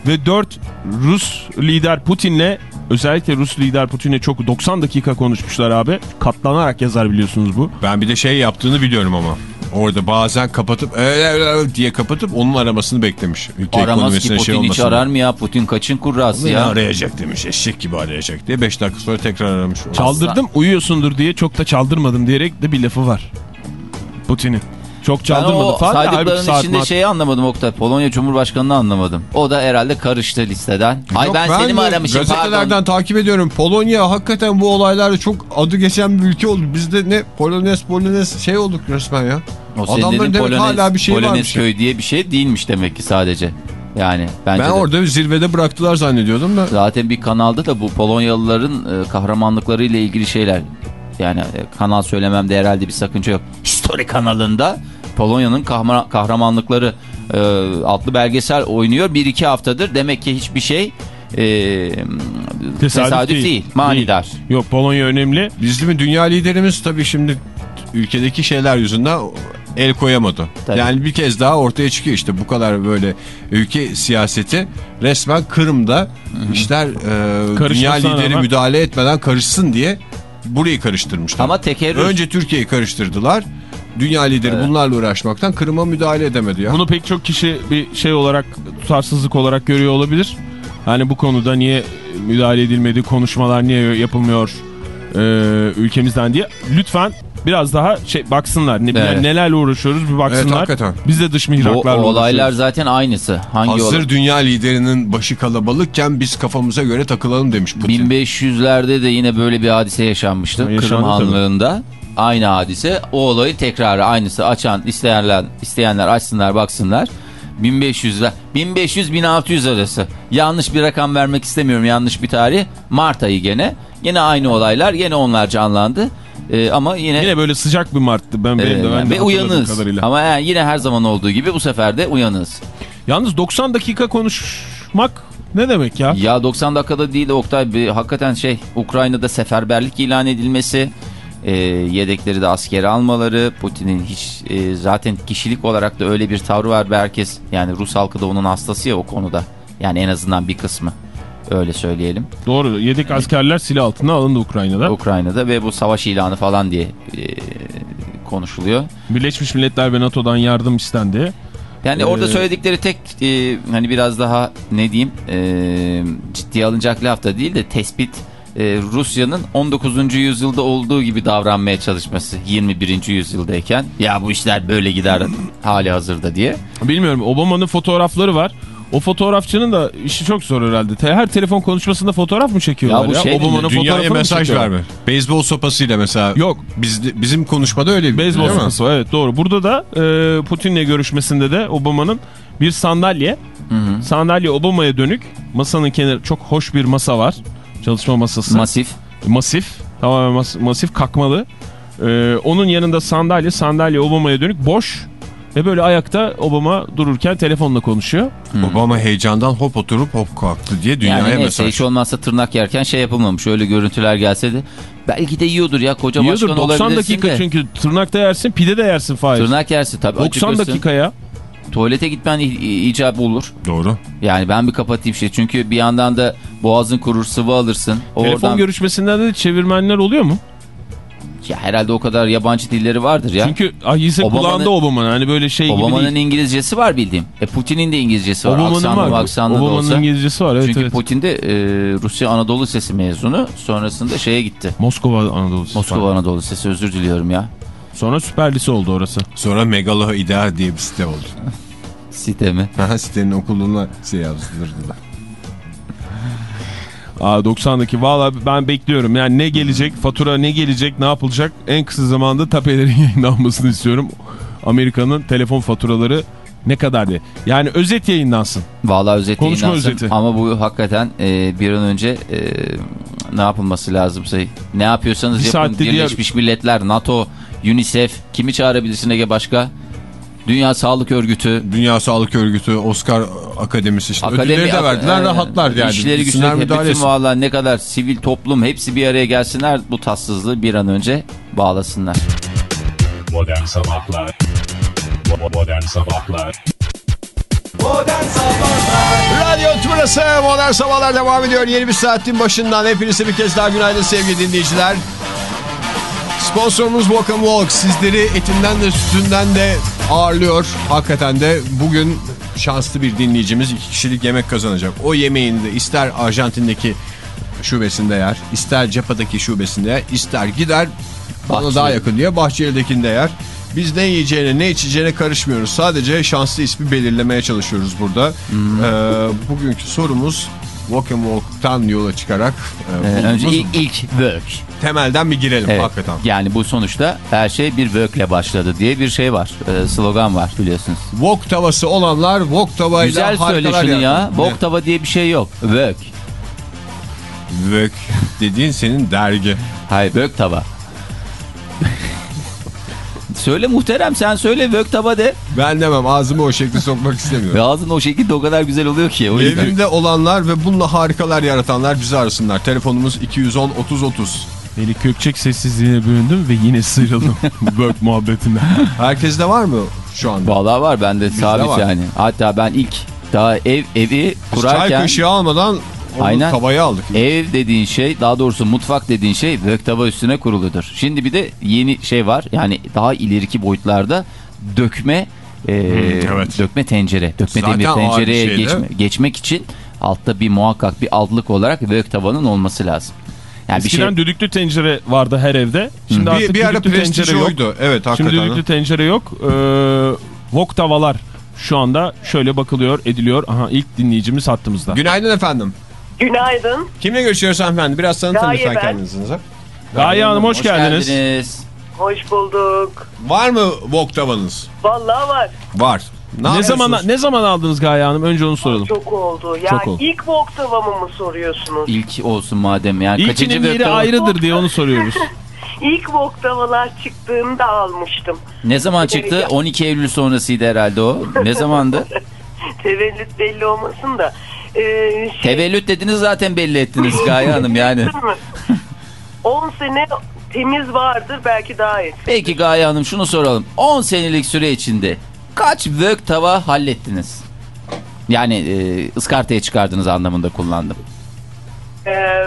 ve 4. Rus lider Putin'le özellikle Rus lider Putin'le çok 90 dakika konuşmuşlar abi. Katlanarak yazar biliyorsunuz bu. Ben bir de şey yaptığını biliyorum ama. Orada bazen kapatıp "Ee, ee, diye kapatıp onun aramasını beklemiş. Ülke Aramaz ki ekonomisine Putin şey hiç arar mı ya? Putin kaçın kurrası ya? arayacak demiş. Eşek gibi arayacak diye. 5 dakika sonra tekrar aramış. Çaldırdım uyuyorsundur diye çok da çaldırmadım diyerek de bir lafı var. Putin'in. Çok Ben çaldırmadı o. Halbuki saydıkların saat içinde mat- şeyi anlamadım Oktay. Polonya Cumhurbaşkanı'nı anlamadım. O da herhalde karıştı listeden. Ay Yok, ben, seni mi de aramışım Gazetelerden pardon. takip ediyorum. Polonya hakikaten bu olaylarda çok adı geçen bir ülke oldu. Bizde ne Polonez Polonez şey olduk resmen ya. O Adamların demek Polonez, hala bir şey Polonez varmış. ya. köy diye bir şey değilmiş demek ki sadece. Yani bence Ben de. orada zirvede bıraktılar zannediyordum da. Zaten bir kanalda da bu Polonyalıların e, kahramanlıkları ile ilgili şeyler. Yani e, kanal söylememde herhalde bir sakınca yok. History kanalında Polonya'nın kahra- kahramanlıkları e, adlı belgesel oynuyor. Bir iki haftadır demek ki hiçbir şey e, tesadüf, değil. Manidar. Yok Polonya önemli. Biz değil mi dünya liderimiz tabii şimdi ülkedeki şeyler yüzünden el koyamadı. Tabii. Yani bir kez daha ortaya çıkıyor işte bu kadar böyle ülke siyaseti resmen Kırım'da işler e, dünya lideri rağmen- müdahale etmeden karışsın diye burayı karıştırmışlar. Ama tekerrür. Önce Türkiye'yi karıştırdılar. Dünya lideri bunlarla uğraşmaktan Kırım'a müdahale edemedi ya. Bunu pek çok kişi bir şey olarak tutarsızlık olarak görüyor olabilir. Hani bu konuda niye müdahale edilmedi, konuşmalar niye yapılmıyor e, ülkemizden diye. Lütfen biraz daha şey baksınlar. Ne, Evet. Nelerle uğraşıyoruz bir Evet baksınlar. hakikaten. Biz de dış mihraklarla o olaylar zaten aynısı. Hangi Hazır olay? dünya liderinin başı kalabalıkken biz kafamıza göre takılalım demiş Putin. 1500'lerde de yine böyle bir hadise yaşanmıştı. Ha, yaşandı Kırım tabii. Aynı hadise. O olayı tekrarı aynısı. Açan isteyenler, isteyenler açsınlar baksınlar. 1500'ler 1500-1600 arası. Yanlış bir rakam vermek istemiyorum. Yanlış bir tarih. Mart ayı gene. Yine aynı olaylar. Yine onlar canlandı. Ee, ama yine, Yine böyle sıcak bir Mart'tı. Ben, e, benim de, ben de ve uyanığız. Kadarıyla. Ama yani yine her zaman olduğu gibi bu sefer de uyanığız. Yalnız 90 dakika konuşmak ne demek ya? Ya 90 dakikada değil de Oktay bir, hakikaten şey Ukrayna'da seferberlik ilan edilmesi e, yedekleri de askere almaları Putin'in hiç e, zaten kişilik olarak da öyle bir tavrı var ve herkes yani Rus halkı da onun hastası ya o konuda yani en azından bir kısmı öyle söyleyelim Doğru. Yedek askerler silah altına alındı Ukrayna'da. Ukrayna'da ve bu savaş ilanı falan diye e, konuşuluyor. Birleşmiş Milletler ve NATO'dan yardım istendi. Yani orada Ee, söyledikleri tek e, hani biraz daha ne diyeyim e, ciddiye alınacak laf da değil de tespit e, Rusya'nın 19. yüzyılda olduğu gibi davranmaya çalışması 21. yüzyıldayken ya bu işler böyle gider hali hazırda diye. Bilmiyorum Obama'nın fotoğrafları var. O fotoğrafçının da işi çok zor herhalde. Her telefon konuşmasında fotoğraf mı çekiyorlar Ya bu ya? şey? Obama'nın fotoğrafını mesaj verme. Beyzbol sopasıyla mesela. Yok. Biz, bizim konuşmada öyle bir Beyzbol değil mi? sopası var, evet doğru. Burada da e, Putin'le görüşmesinde de Obama'nın bir sandalye, sandalye Obama'ya dönük. Masanın kenarı çok hoş bir masa var. Çalışma masası. Masif. masif. Tamamen mas- masif kakmalı. E, onun yanında sandalye, sandalye Obama'ya dönük boş. Ve böyle ayakta Obama dururken telefonla konuşuyor. Obama heyecandan hop oturup hop kalktı diye dünyaya Yani neyse mesaj. hiç olmazsa tırnak yerken şey yapılmamış. Öyle görüntüler gelse de belki de yiyordur ya koca Yiyordur başkan 90 olabilirsin dakika de. çünkü tırnakta yersin pide de yersin Fahir. Tırnak yersin tabii 90 acıkırsın. dakikaya. Tuvalete gitmen icap olur. Doğru. Yani ben bir kapatayım şey. Çünkü bir yandan da boğazın kurur sıvı alırsın. Telefon Oradan... görüşmesinden de çevirmenler oluyor mu? Ya herhalde o kadar yabancı dilleri vardır ya. Çünkü ayısı Obama'nın- kulağında Obama'nın hani böyle şey gibi Obama'nın. İngilizcesi var bildiğim. E Putin'in de İngilizcesi var. Obama'nın var. aksanlı Obama'nın. İngilizcesi var evet Çünkü evet. Putin de e, Rusya Anadolu Lisesi mezunu. Sonrasında şeye gitti. Moskova Anadolu Lisesi. Moskova Anadolu Lisesi özür diliyorum ya. Sonra süper lise oldu orası. Sonra Megalo İdeal diye bir site oldu. Site mi? Sitenin okuluna şey yazdırdılar. Aa 90'daki valla ben bekliyorum. Yani ne gelecek, fatura ne gelecek, ne yapılacak en kısa zamanda tapelerin <laughs> yayınlanmasını istiyorum. Amerika'nın telefon faturaları ne kadar diye. Yani özet yayınlansın. Vallahi özet Konuşma yayınlansın. özeti. Ama bu hakikaten e, bir an önce e, ne yapılması lazım? Say, ne yapıyorsanız Bir yapın. saatte diğer- Birleşmiş Milletler, NATO, UNICEF kimi çağırabilirsin Ege başka? Dünya Sağlık Örgütü. Dünya Sağlık Örgütü, Oscar Akademisi işte Akademi, ödülleri de verdiler e, rahatlar yani. İşleri müdahale bütün valla ne kadar sivil toplum hepsi bir araya gelsinler bu tatsızlığı bir an önce bağlasınlar. Modern Sabahlar Modern Sabahlar Modern Sabahlar Radyo Tümrüt'ü Modern Sabahlar devam ediyor. Yeni bir saatin başından hepinize bir kez daha günaydın sevgili dinleyiciler. Sponsorumuz Walk and Walk sizleri etinden de sütünden de ağırlıyor. Hakikaten de bugün şanslı bir dinleyicimiz iki kişilik yemek kazanacak. O yemeğini de ister Arjantin'deki şubesinde yer, ister Cepa'daki şubesinde yer, ister gider bana Bahçeli. daha yakın diye Bahçeli'dekinde yer. Biz ne yiyeceğine ne içeceğine karışmıyoruz. Sadece şanslı ismi belirlemeye çalışıyoruz burada. Ee, bugünkü sorumuz Walk and Walk'tan yola çıkarak e, Ee, önce ilk, ilk work. temelden bir girelim Evet. hakikaten. Yani bu sonuçta her şey bir work'le başladı diye bir şey var. Ee, slogan var biliyorsunuz. Wok tavası olanlar wok tavayla Güzel söyle şunu ya. yapar. Bok tava diye bir şey yok. Work. Ne? Wok dediğin senin dergi. Hayır work tava. Söyle muhterem sen söyle work tava de. Ben demem ağzımı o şekilde sokmak <laughs> istemiyorum. Ve ağzın o şekilde o kadar güzel oluyor ki. O yüzden. Evinde olanlar ve bununla harikalar yaratanlar bizi arasınlar. Telefonumuz 210 30 30. Melih Gökçek sessizliğine büründüm ve yine sıyrıldım <laughs> Work muhabbetinden. Herkeste var mı şu anda? Vallahi var bende sabit var. yani. Hatta ben ilk daha ev evi Çay kurarken kaşığı almadan onu Aynen. tavayı aldık. ev dediğin şey daha doğrusu mutfak dediğin şey work tava üstüne kuruludur. Şimdi bir de yeni şey var yani daha ileriki boyutlarda dökme e, evet. dökme tencere, dökme Zaten demir bir tencereye geçme, geçmek için altta bir muhakkak bir altlık olarak work tavanın olması lazım. Yani bir Eskiden şey düdüklü tencere vardı her evde. Şimdi artık Bir, bir ara tencere yok. oydu. Evet Şimdi düdüklü tencere yok. Ee, wok tavalar şu anda şöyle bakılıyor, ediliyor. Aha ilk dinleyicimiz hattımızda. Günaydın efendim. Günaydın. Kimle görüşüyoruz hanımefendi? Biraz tanıtın Gaye lütfen ben. kendinizi. Gaye Hanım hoş, geldiniz. Hoş bulduk. Var mı wok tavanız? Vallahi var. Var. Ne, Ne zaman yapıyorsunuz? ne zaman aldınız Gaye Hanım? Önce onu soralım. Çok oldu. Yani Çok oldu. ilk tavamı mı soruyorsunuz? İlk olsun madem yani kaçıncı İlkinin work yeri tava? ayrıdır diye onu soruyoruz. <laughs> İlk Vogue tavalar çıktığında almıştım. Ne zaman çıktı? 12 Eylül sonrasıydı herhalde o. Ne zamandı? <laughs> Tevellüt belli olmasın da. Ee, şey, Tevellüt dediniz zaten belli ettiniz Gaye Hanım yani. 10 sene temiz vardır belki daha iyi. Peki Gaye Hanım şunu soralım. 10 senelik süre içinde kaç work tava hallettiniz? Yani e, ıskartaya çıkardınız anlamında kullandım. Ee,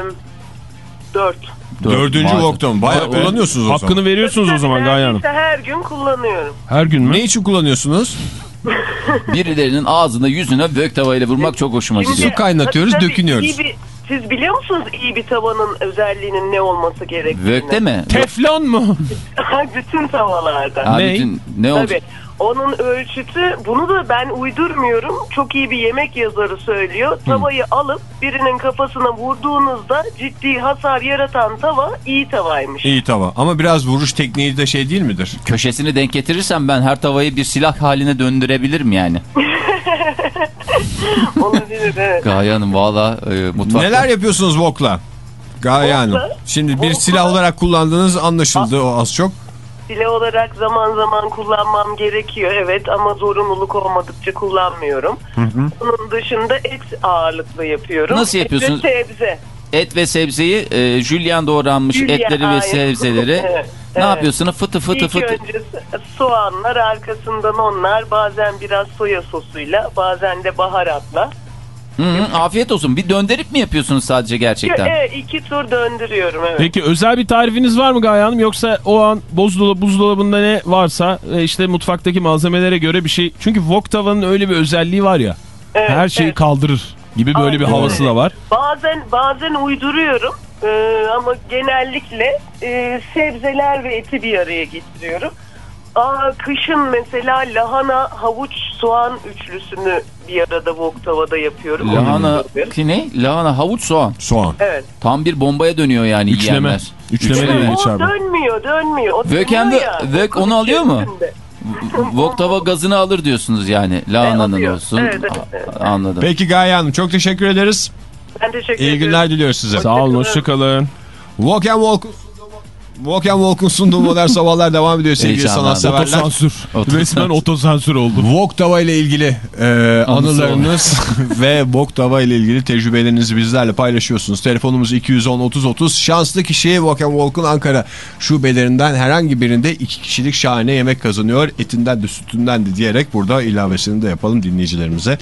4. Dördüncü tavan. Bayağı Evet. kullanıyorsunuz o zaman. Hakkını veriyorsunuz o zaman Gaye Hanım. her gün kullanıyorum. Her gün mü? Ne için kullanıyorsunuz? <laughs> Birilerinin ağzına yüzüne work tavayla vurmak çok hoşuma Şimdi- gidiyor. Su kaynatıyoruz, Tabii, dökünüyoruz. iyi bir- siz biliyor musunuz iyi bir tavanın özelliğinin ne olması gerektiğini? Work'te mi? Teflon mu? <laughs> Bütün tavalarda. Ha, Ne? bütün- ne olacak? Tabii. Onun ölçütü bunu da ben uydurmuyorum. Çok iyi bir yemek yazarı söylüyor. Tavayı alıp birinin kafasına vurduğunuzda ciddi hasar yaratan tava iyi tavaymış. İyi tava. Ama biraz vuruş tekniği de şey değil midir? Köşesini denk getirirsem ben her tavayı bir silah haline döndürebilirim yani. <laughs> Olabilir evet. Gaye Hanım valla e, mutfakta. Neler yapıyorsunuz Vok'la? Gaye Hanım. Şimdi bir silah olarak kullandığınız anlaşıldı o az çok. Silah olarak zaman zaman kullanmam gerekiyor evet ama zorunluluk olmadıkça kullanmıyorum. Bunun dışında et ağırlıklı yapıyorum. Nasıl Et yapıyorsunuz? ve sebze. Et ve sebzeyi e, jülyen doğranmış Jülyen, etleri ve aynen. sebzeleri <laughs> Evet, ne evet. yapıyorsunuz? Fıtı fıtı İlk fıtı. önce soğanlar arkasından onlar bazen biraz soya sosuyla bazen de baharatla. Hı hı, afiyet olsun. Bir döndürüp mi yapıyorsunuz sadece gerçekten? Evet, iki tur döndürüyorum evet. Peki özel bir tarifiniz var mı Gaye Hanım? Yoksa o an buzdolabı, buzdolabında ne varsa e, işte mutfaktaki malzemelere göre bir şey. Çünkü wok tavanın öyle bir özelliği var ya. Evet, her şeyi evet. kaldırır gibi böyle bir Aynen havası öyle. da var. Bazen bazen uyduruyorum Ee, ama genellikle e, sebzeler ve eti bir araya getiriyorum. Aa, kışın mesela lahana, havuç, soğan üçlüsünü bir arada wok tavada yapıyorum. Lahana ki ne? Lahana, havuç, soğan. Soğan. Evet. Tam bir bombaya dönüyor yani Üçleme. yiyenler. Üçleme de O geçer bu. dönmüyor, dönmüyor. O Vök dönüyor hem de- ya. vök onu alıyor mu? Wok tava gazını alır diyorsunuz yani. Lahananın alıyor. olsun. Evet, evet, evet. Anladım. Peki Gaye Hanım çok teşekkür ederiz. Ben teşekkür İyi ederim. günler diliyoruz size. Sağ olun hoşçakalın. Walk and Walk Walk and Walk'un sunduğu modern <laughs> sabahlar devam ediyor sevgili Heyecanlandım. sanatseverler. Otosansür. Otosansür. Resmen otosansür oldu. Wok tava ile ilgili e, anılarınız <laughs> ve Wok tava ile ilgili tecrübelerinizi bizlerle paylaşıyorsunuz. Telefonumuz 210-30-30. Şanslı kişi Walk and Walk'un Ankara şubelerinden herhangi birinde iki kişilik şahane yemek kazanıyor. Etinden de sütünden de diyerek burada ilavesini de yapalım dinleyicilerimize.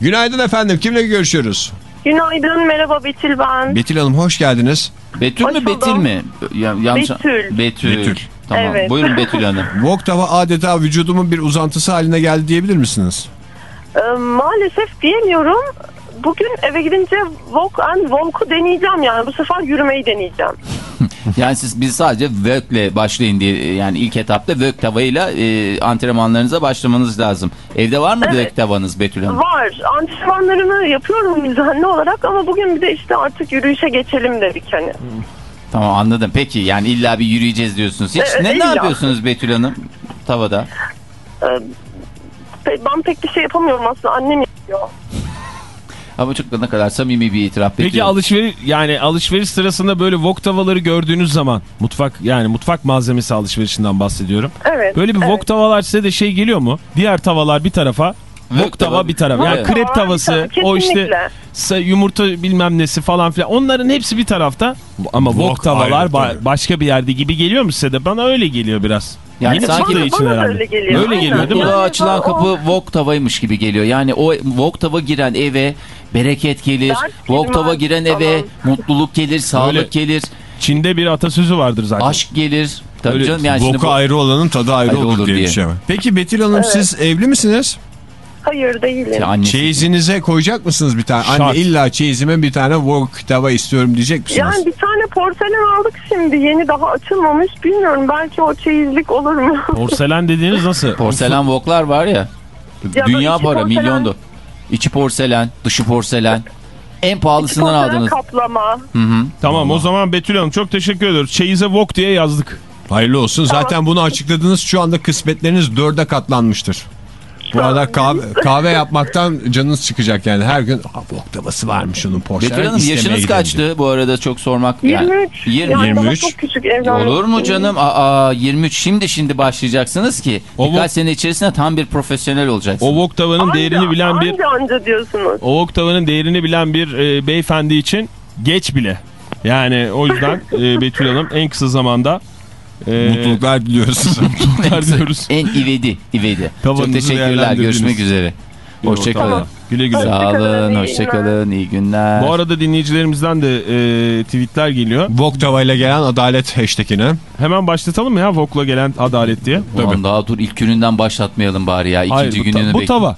Günaydın efendim. Kimle görüşüyoruz? Günaydın, merhaba Betül ben. Betül Hanım hoş geldiniz. Betül mü Hoş Betil buldum. mi? Ya, yanlış... Betül. Betül. Betül. Tamam. Evet. Buyurun Betül Hanım. <laughs> Wok tava adeta vücudumun bir uzantısı haline geldi diyebilir misiniz? Ee, maalesef diyemiyorum. Bugün eve gidince walk and walk'u deneyeceğim yani. Bu sefer yürümeyi deneyeceğim. <laughs> Yani siz biz sadece Vök'le başlayın diye yani ilk etapta Vök tavayla e, antrenmanlarınıza başlamanız lazım. Evde var mı Evet. Vök tavanız Betül Hanım? Var. Antrenmanlarımı yapıyorum düzenli olarak ama bugün bir de işte artık yürüyüşe geçelim dedik hani. Tamam anladım. Peki yani illa bir yürüyeceğiz diyorsunuz. Hiç E, ne, ne yapıyorsunuz Betül Hanım tavada? Ee, ben pek bir şey yapamıyorum aslında. Annem yapıyor. Ama çok ne kadar samimi bir itiraf Peki bekliyorum. alışveriş yani alışveriş sırasında böyle wok tavaları gördüğünüz zaman mutfak yani mutfak malzemesi alışverişinden bahsediyorum. Evet. Böyle bir evet. wok tavalar size de şey geliyor mu? Diğer tavalar bir tarafa, wok tava bir tarafa. Yani Evet. krep tavası, o işte yumurta bilmem nesi falan filan. Onların hepsi bir tarafta. Ama wok tavalar ba- tabii. başka bir yerde gibi geliyor mu size de? Bana öyle geliyor biraz. Yani Yeni sanki- Bana- için bana herhalde. öyle geliyor. Öyle Aynen. geliyor değil mi? Kulağa açılan kapı wok tavaymış gibi geliyor. Yani o wok tava giren eve bereket gelir. Girmez. giren eve mutluluk gelir, sağlık Öyle. gelir, Çin'de bir atasözü vardır zaten. aşk gelir. Tabii Öyle canım yani Woku bu- ayrı olanın tadı ayrı, Ayrı olur, olur diye, diye. şey. Peki Betül Hanım siz evli misiniz? Hayır değilim. Annesi- Çeyizinize koyacak mısınız bir tane? Şart. Anne illa çeyizime bir tane wok tava istiyorum diyecek misiniz? Yani bir tane porselen aldık şimdi. Yeni daha açılmamış. Bilmiyorum belki o çeyizlik olur mu? Porselen dediğiniz nasıl? Porselen woklar var ya. Ya dünya para porselen- milyondu. İçi porselen, dışı porselen. En pahalısından aldınız. kaplama. Hı hı. Tamam o zaman Betül Hanım çok teşekkür ediyoruz. Çeyize wok diye yazdık. Hayırlı olsun. Zaten bunu açıkladınız. Şu anda kısmetleriniz dörde katlanmıştır. Bu arada kahve, kahve yapmaktan canınız çıkacak yani. Her gün "Aa, wok tavası varmış onun porselen Betül Hanım istemeye yaşınız gidince." kaçtı bu arada çok sormak. yani. 23. 20. Yani daha 23. çok küçük evlenmek. Olur mu canım? Aa 23 şimdi şimdi başlayacaksınız ki O birkaç sene içerisinde tam bir profesyonel O olacaksınız. wok tavanın Anca, değerini bilen bir Anca anca diyorsunuz. o wok tavanın değerini bilen bir e, beyefendi için geç bile. Yani o yüzden e, Betül Hanım en kısa zamanda e, Mutluluklar diliyoruz <laughs> mutluluklar diliyoruz. En ivedi, ivedi. Çok teşekkürler. Görüşmek üzere. Hoşçakalın. Tamam. Güle güle. Sağ Hoşçakalın, olun, iyi hoşçakalın, iyi günler. Bu arada dinleyicilerimizden de e, tweetler geliyor. wok tavayla gelen adalet hashtagine. Hemen başlatalım mı ya Vok'la gelen adalet diye? Ulan daha dur ilk gününden başlatmayalım bari ya. İkinci Hayır, bu, gününü bu tava.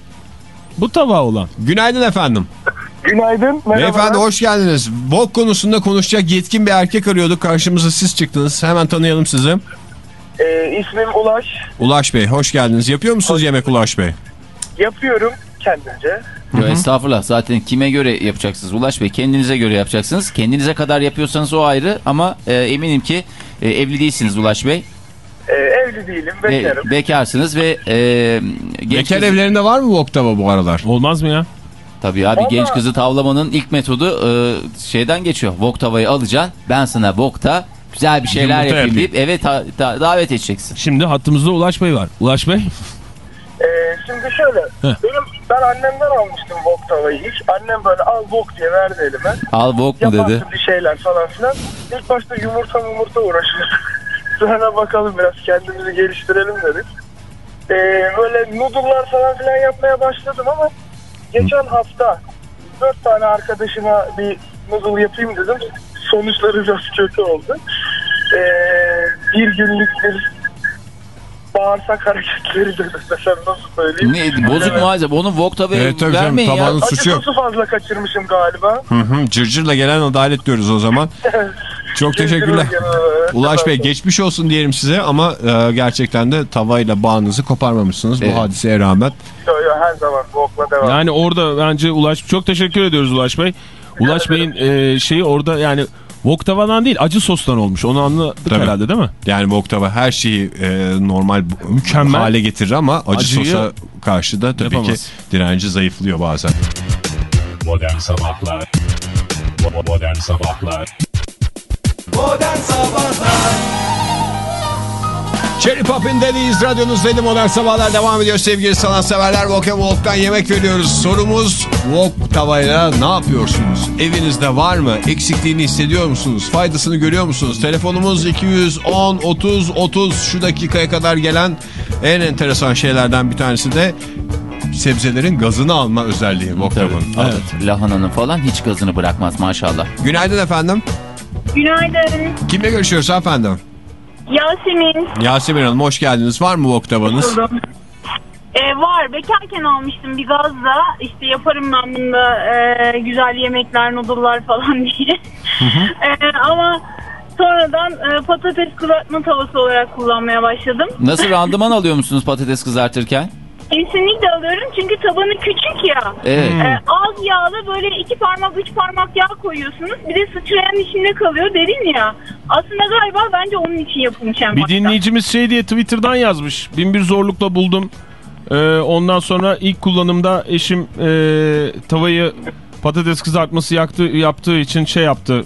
Bu tava olan. Günaydın efendim. Günaydın. Merhaba. Beyefendi hoş geldiniz. Wok konusunda konuşacak yetkin bir erkek arıyorduk. Karşımıza siz çıktınız. Hemen tanıyalım sizi. Ee, ismim Ulaş. Ulaş Bey hoş geldiniz. Yapıyor musunuz yemek Ulaş Bey? Yapıyorum kendimce. Yo, estağfurullah zaten kime göre yapacaksınız Ulaş Bey? Kendinize göre yapacaksınız. Kendinize kadar yapıyorsanız o ayrı ama e, eminim ki e, evli değilsiniz Ulaş Bey. Ee, evli değilim, bekarım. bekarsınız ve e, genç Bekar evlerinde var mı Voktava bu aralar? Olmaz mı ya? Tabii abi Vallahi- genç kızı tavlamanın ilk metodu e, şeyden geçiyor. Vok tavayı alacaksın. Ben sana vokta güzel bir şeyler Yumurta yapayım yapayım. deyip evet ta- ta- davet edeceksin. Şimdi hattımızda Ulaş Bey var. Ulaş Bey. Ee, şimdi şöyle, benim ben annemden almıştım Vok tavayı ilk. Annem böyle al Vok diye verdi elime. Al vok mu dedi. Yaparsın bir şeyler falan filan. İlk başta yumurta yumurta uğraşıyorduk. <laughs> Sonra bakalım biraz kendimizi geliştirelim dedik. Ee, böyle noodle'lar falan filan yapmaya başladım ama geçen hafta dört tane arkadaşıma bir noodle yapayım dedim. Sonuçları biraz kötü oldu. Ee, bir günlük bir bağırsak hareketleri de desem nasıl söyleyeyim. Ne, bozuk Evet. malzeme. Onun vok tavayı Evet, tabii canım, vermeyin ya. tabanın- Acı Suçu yok. fazla kaçırmışım galiba. Hı hı, cırcırla gelen adalet diyoruz o zaman. <laughs> Çok teşekkürler. Ulaş Bey geçmiş olsun diyelim size ama e, gerçekten de tavayla bağınızı koparmamışsınız Evet. bu hadiseye rağmen. Yo, her zaman Vok'la devam. Yani orada bence Ulaş çok teşekkür ediyoruz Ulaş Bey. Ulaş Bey'in e, şeyi orada yani wok tavadan değil acı sostan olmuş. Onu anladık Tabii. herhalde değil mi? Yani Voktava her şeyi e, normal Mükemmel. hale getirir ama acı Acıyı sosa karşı da tabii yapamaz. ki direnci zayıflıyor bazen. Modern Sabahlar Modern Sabahlar Modern Sabahlar Cherry Pop'in dediğiz radyonuzdaydı modern sabahlar devam ediyor sevgili sanatseverler Wok and Walk'tan yemek veriyoruz. Sorumuz Wok tavayla ne yapıyorsunuz? Evinizde var mı? Eksikliğini hissediyor musunuz? Faydasını görüyor musunuz? Telefonumuz 210 30 30 şu dakikaya kadar gelen en enteresan şeylerden bir tanesi de sebzelerin gazını alma özelliği tavanın. Evet. Lahananın falan hiç gazını bırakmaz maşallah. Günaydın efendim. Günaydın. Kimle görüşüyoruz efendim? Yasemin. Yasemin Hanım hoş geldiniz. Var mı Wok tavanız? Ee, var. Bekarken almıştım bir gazla. İşte yaparım ben bunda e, güzel yemekler, noodle'lar falan <laughs> diye. Ee, ama sonradan e, patates kızartma tavası olarak kullanmaya başladım. Nasıl randıman alıyor musunuz patates kızartırken? Kesinlikle alıyorum çünkü tabanı küçük ya. Evet. Ee, az yağlı böyle iki parmak üç parmak yağ koyuyorsunuz. Bir de sıçrayan içinde kalıyor derin ya. Aslında galiba bence onun için yapılmış en Bir başta. dinleyicimiz şey diye Twitter'dan yazmış. Bin bir zorlukla buldum. Ee, ondan sonra ilk kullanımda eşim e, tavayı patates kızartması yaktı, yaptığı için şey yaptı.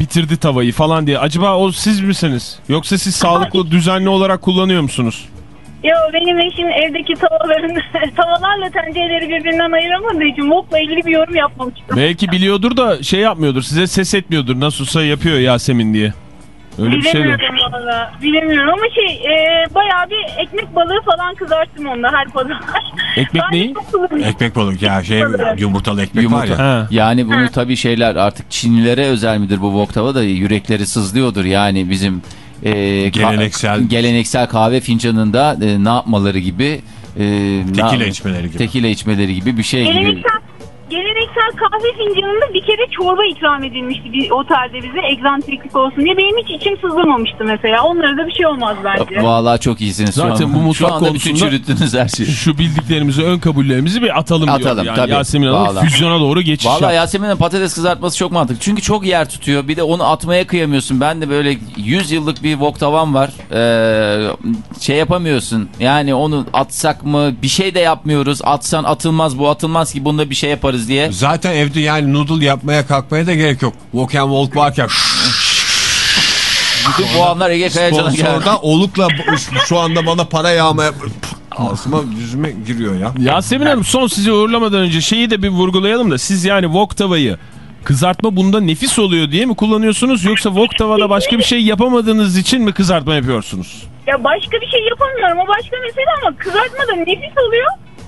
Bitirdi tavayı falan diye. Acaba o siz misiniz? Yoksa siz sağlıklı düzenli olarak kullanıyor musunuz? Ya benim eşim evdeki tavaların <laughs> tavalarla tencereleri birbirinden ayıramadığı için wokla ilgili bir yorum yapmamıştım. Belki biliyordur da şey yapmıyordur. Size ses etmiyordur. Nasılsa yapıyor Yasemin diye. Öyle bir şey. Bilemiyorum valla. Bilemiyorum ama şey e, bayağı bir ekmek balığı falan kızarttım onda her pazar. <laughs> Ekmek neyi? Ekmek balık ya şey yumurtalı ekmek var ya. Yumurta. Ha. Yani bunu tabii şeyler artık Çinlilere özel midir bu voktava da yürekleri sızlıyordur yani bizim e, ka- Geleneksel. geleneksel kahve fincanında e, ne yapmaları gibi e, Tekile içmeleri gibi. tekile içmeleri gibi bir şey gibi. Geleneksel, geleneksel kahve fincanında bir kere çorba ikram edilmişti bir otelde bize egzantriklik olsun diye. Benim hiç içim sızlamamıştı mesela. Onlara da bir şey olmaz bence. Vallahi çok iyisiniz. Şu Zaten an- bu mutfak şu konusunda- çürüttünüz her şeyi. Şu bildiklerimizi, ön kabullerimizi bir atalım, Atalım, diyor. Yani tabii. Yasemin Hanım Vallahi. füzyona doğru geçiş Vallahi yaptı. Yasemin'in patates kızartması çok mantıklı. Çünkü çok yer tutuyor. Bir de onu atmaya kıyamıyorsun. Ben de böyle 100 yıllık bir wok tavam var. Ee, şey yapamıyorsun. Yani onu atsak mı? Bir şey de yapmıyoruz. Atsan atılmaz bu atılmaz ki bunda bir şey yaparız diye. Zaten evde yani noodle yapmaya kalkmaya da gerek yok. Walk and walk varken Bütün puanlar Ege Kayacan'a geldi. sponsorda olukla şu anda bana para yağmaya ağzıma yüzüme giriyor ya. Yasemin Hanım son sizi uğurlamadan önce şeyi de bir vurgulayalım da siz yani wok tavayı kızartma bunda nefis oluyor diye mi kullanıyorsunuz yoksa wok tavada başka bir şey yapamadığınız için mi kızartma yapıyorsunuz? Ya başka bir şey yapamıyorum. O başka mesele ama kızartma da nefis oluyor.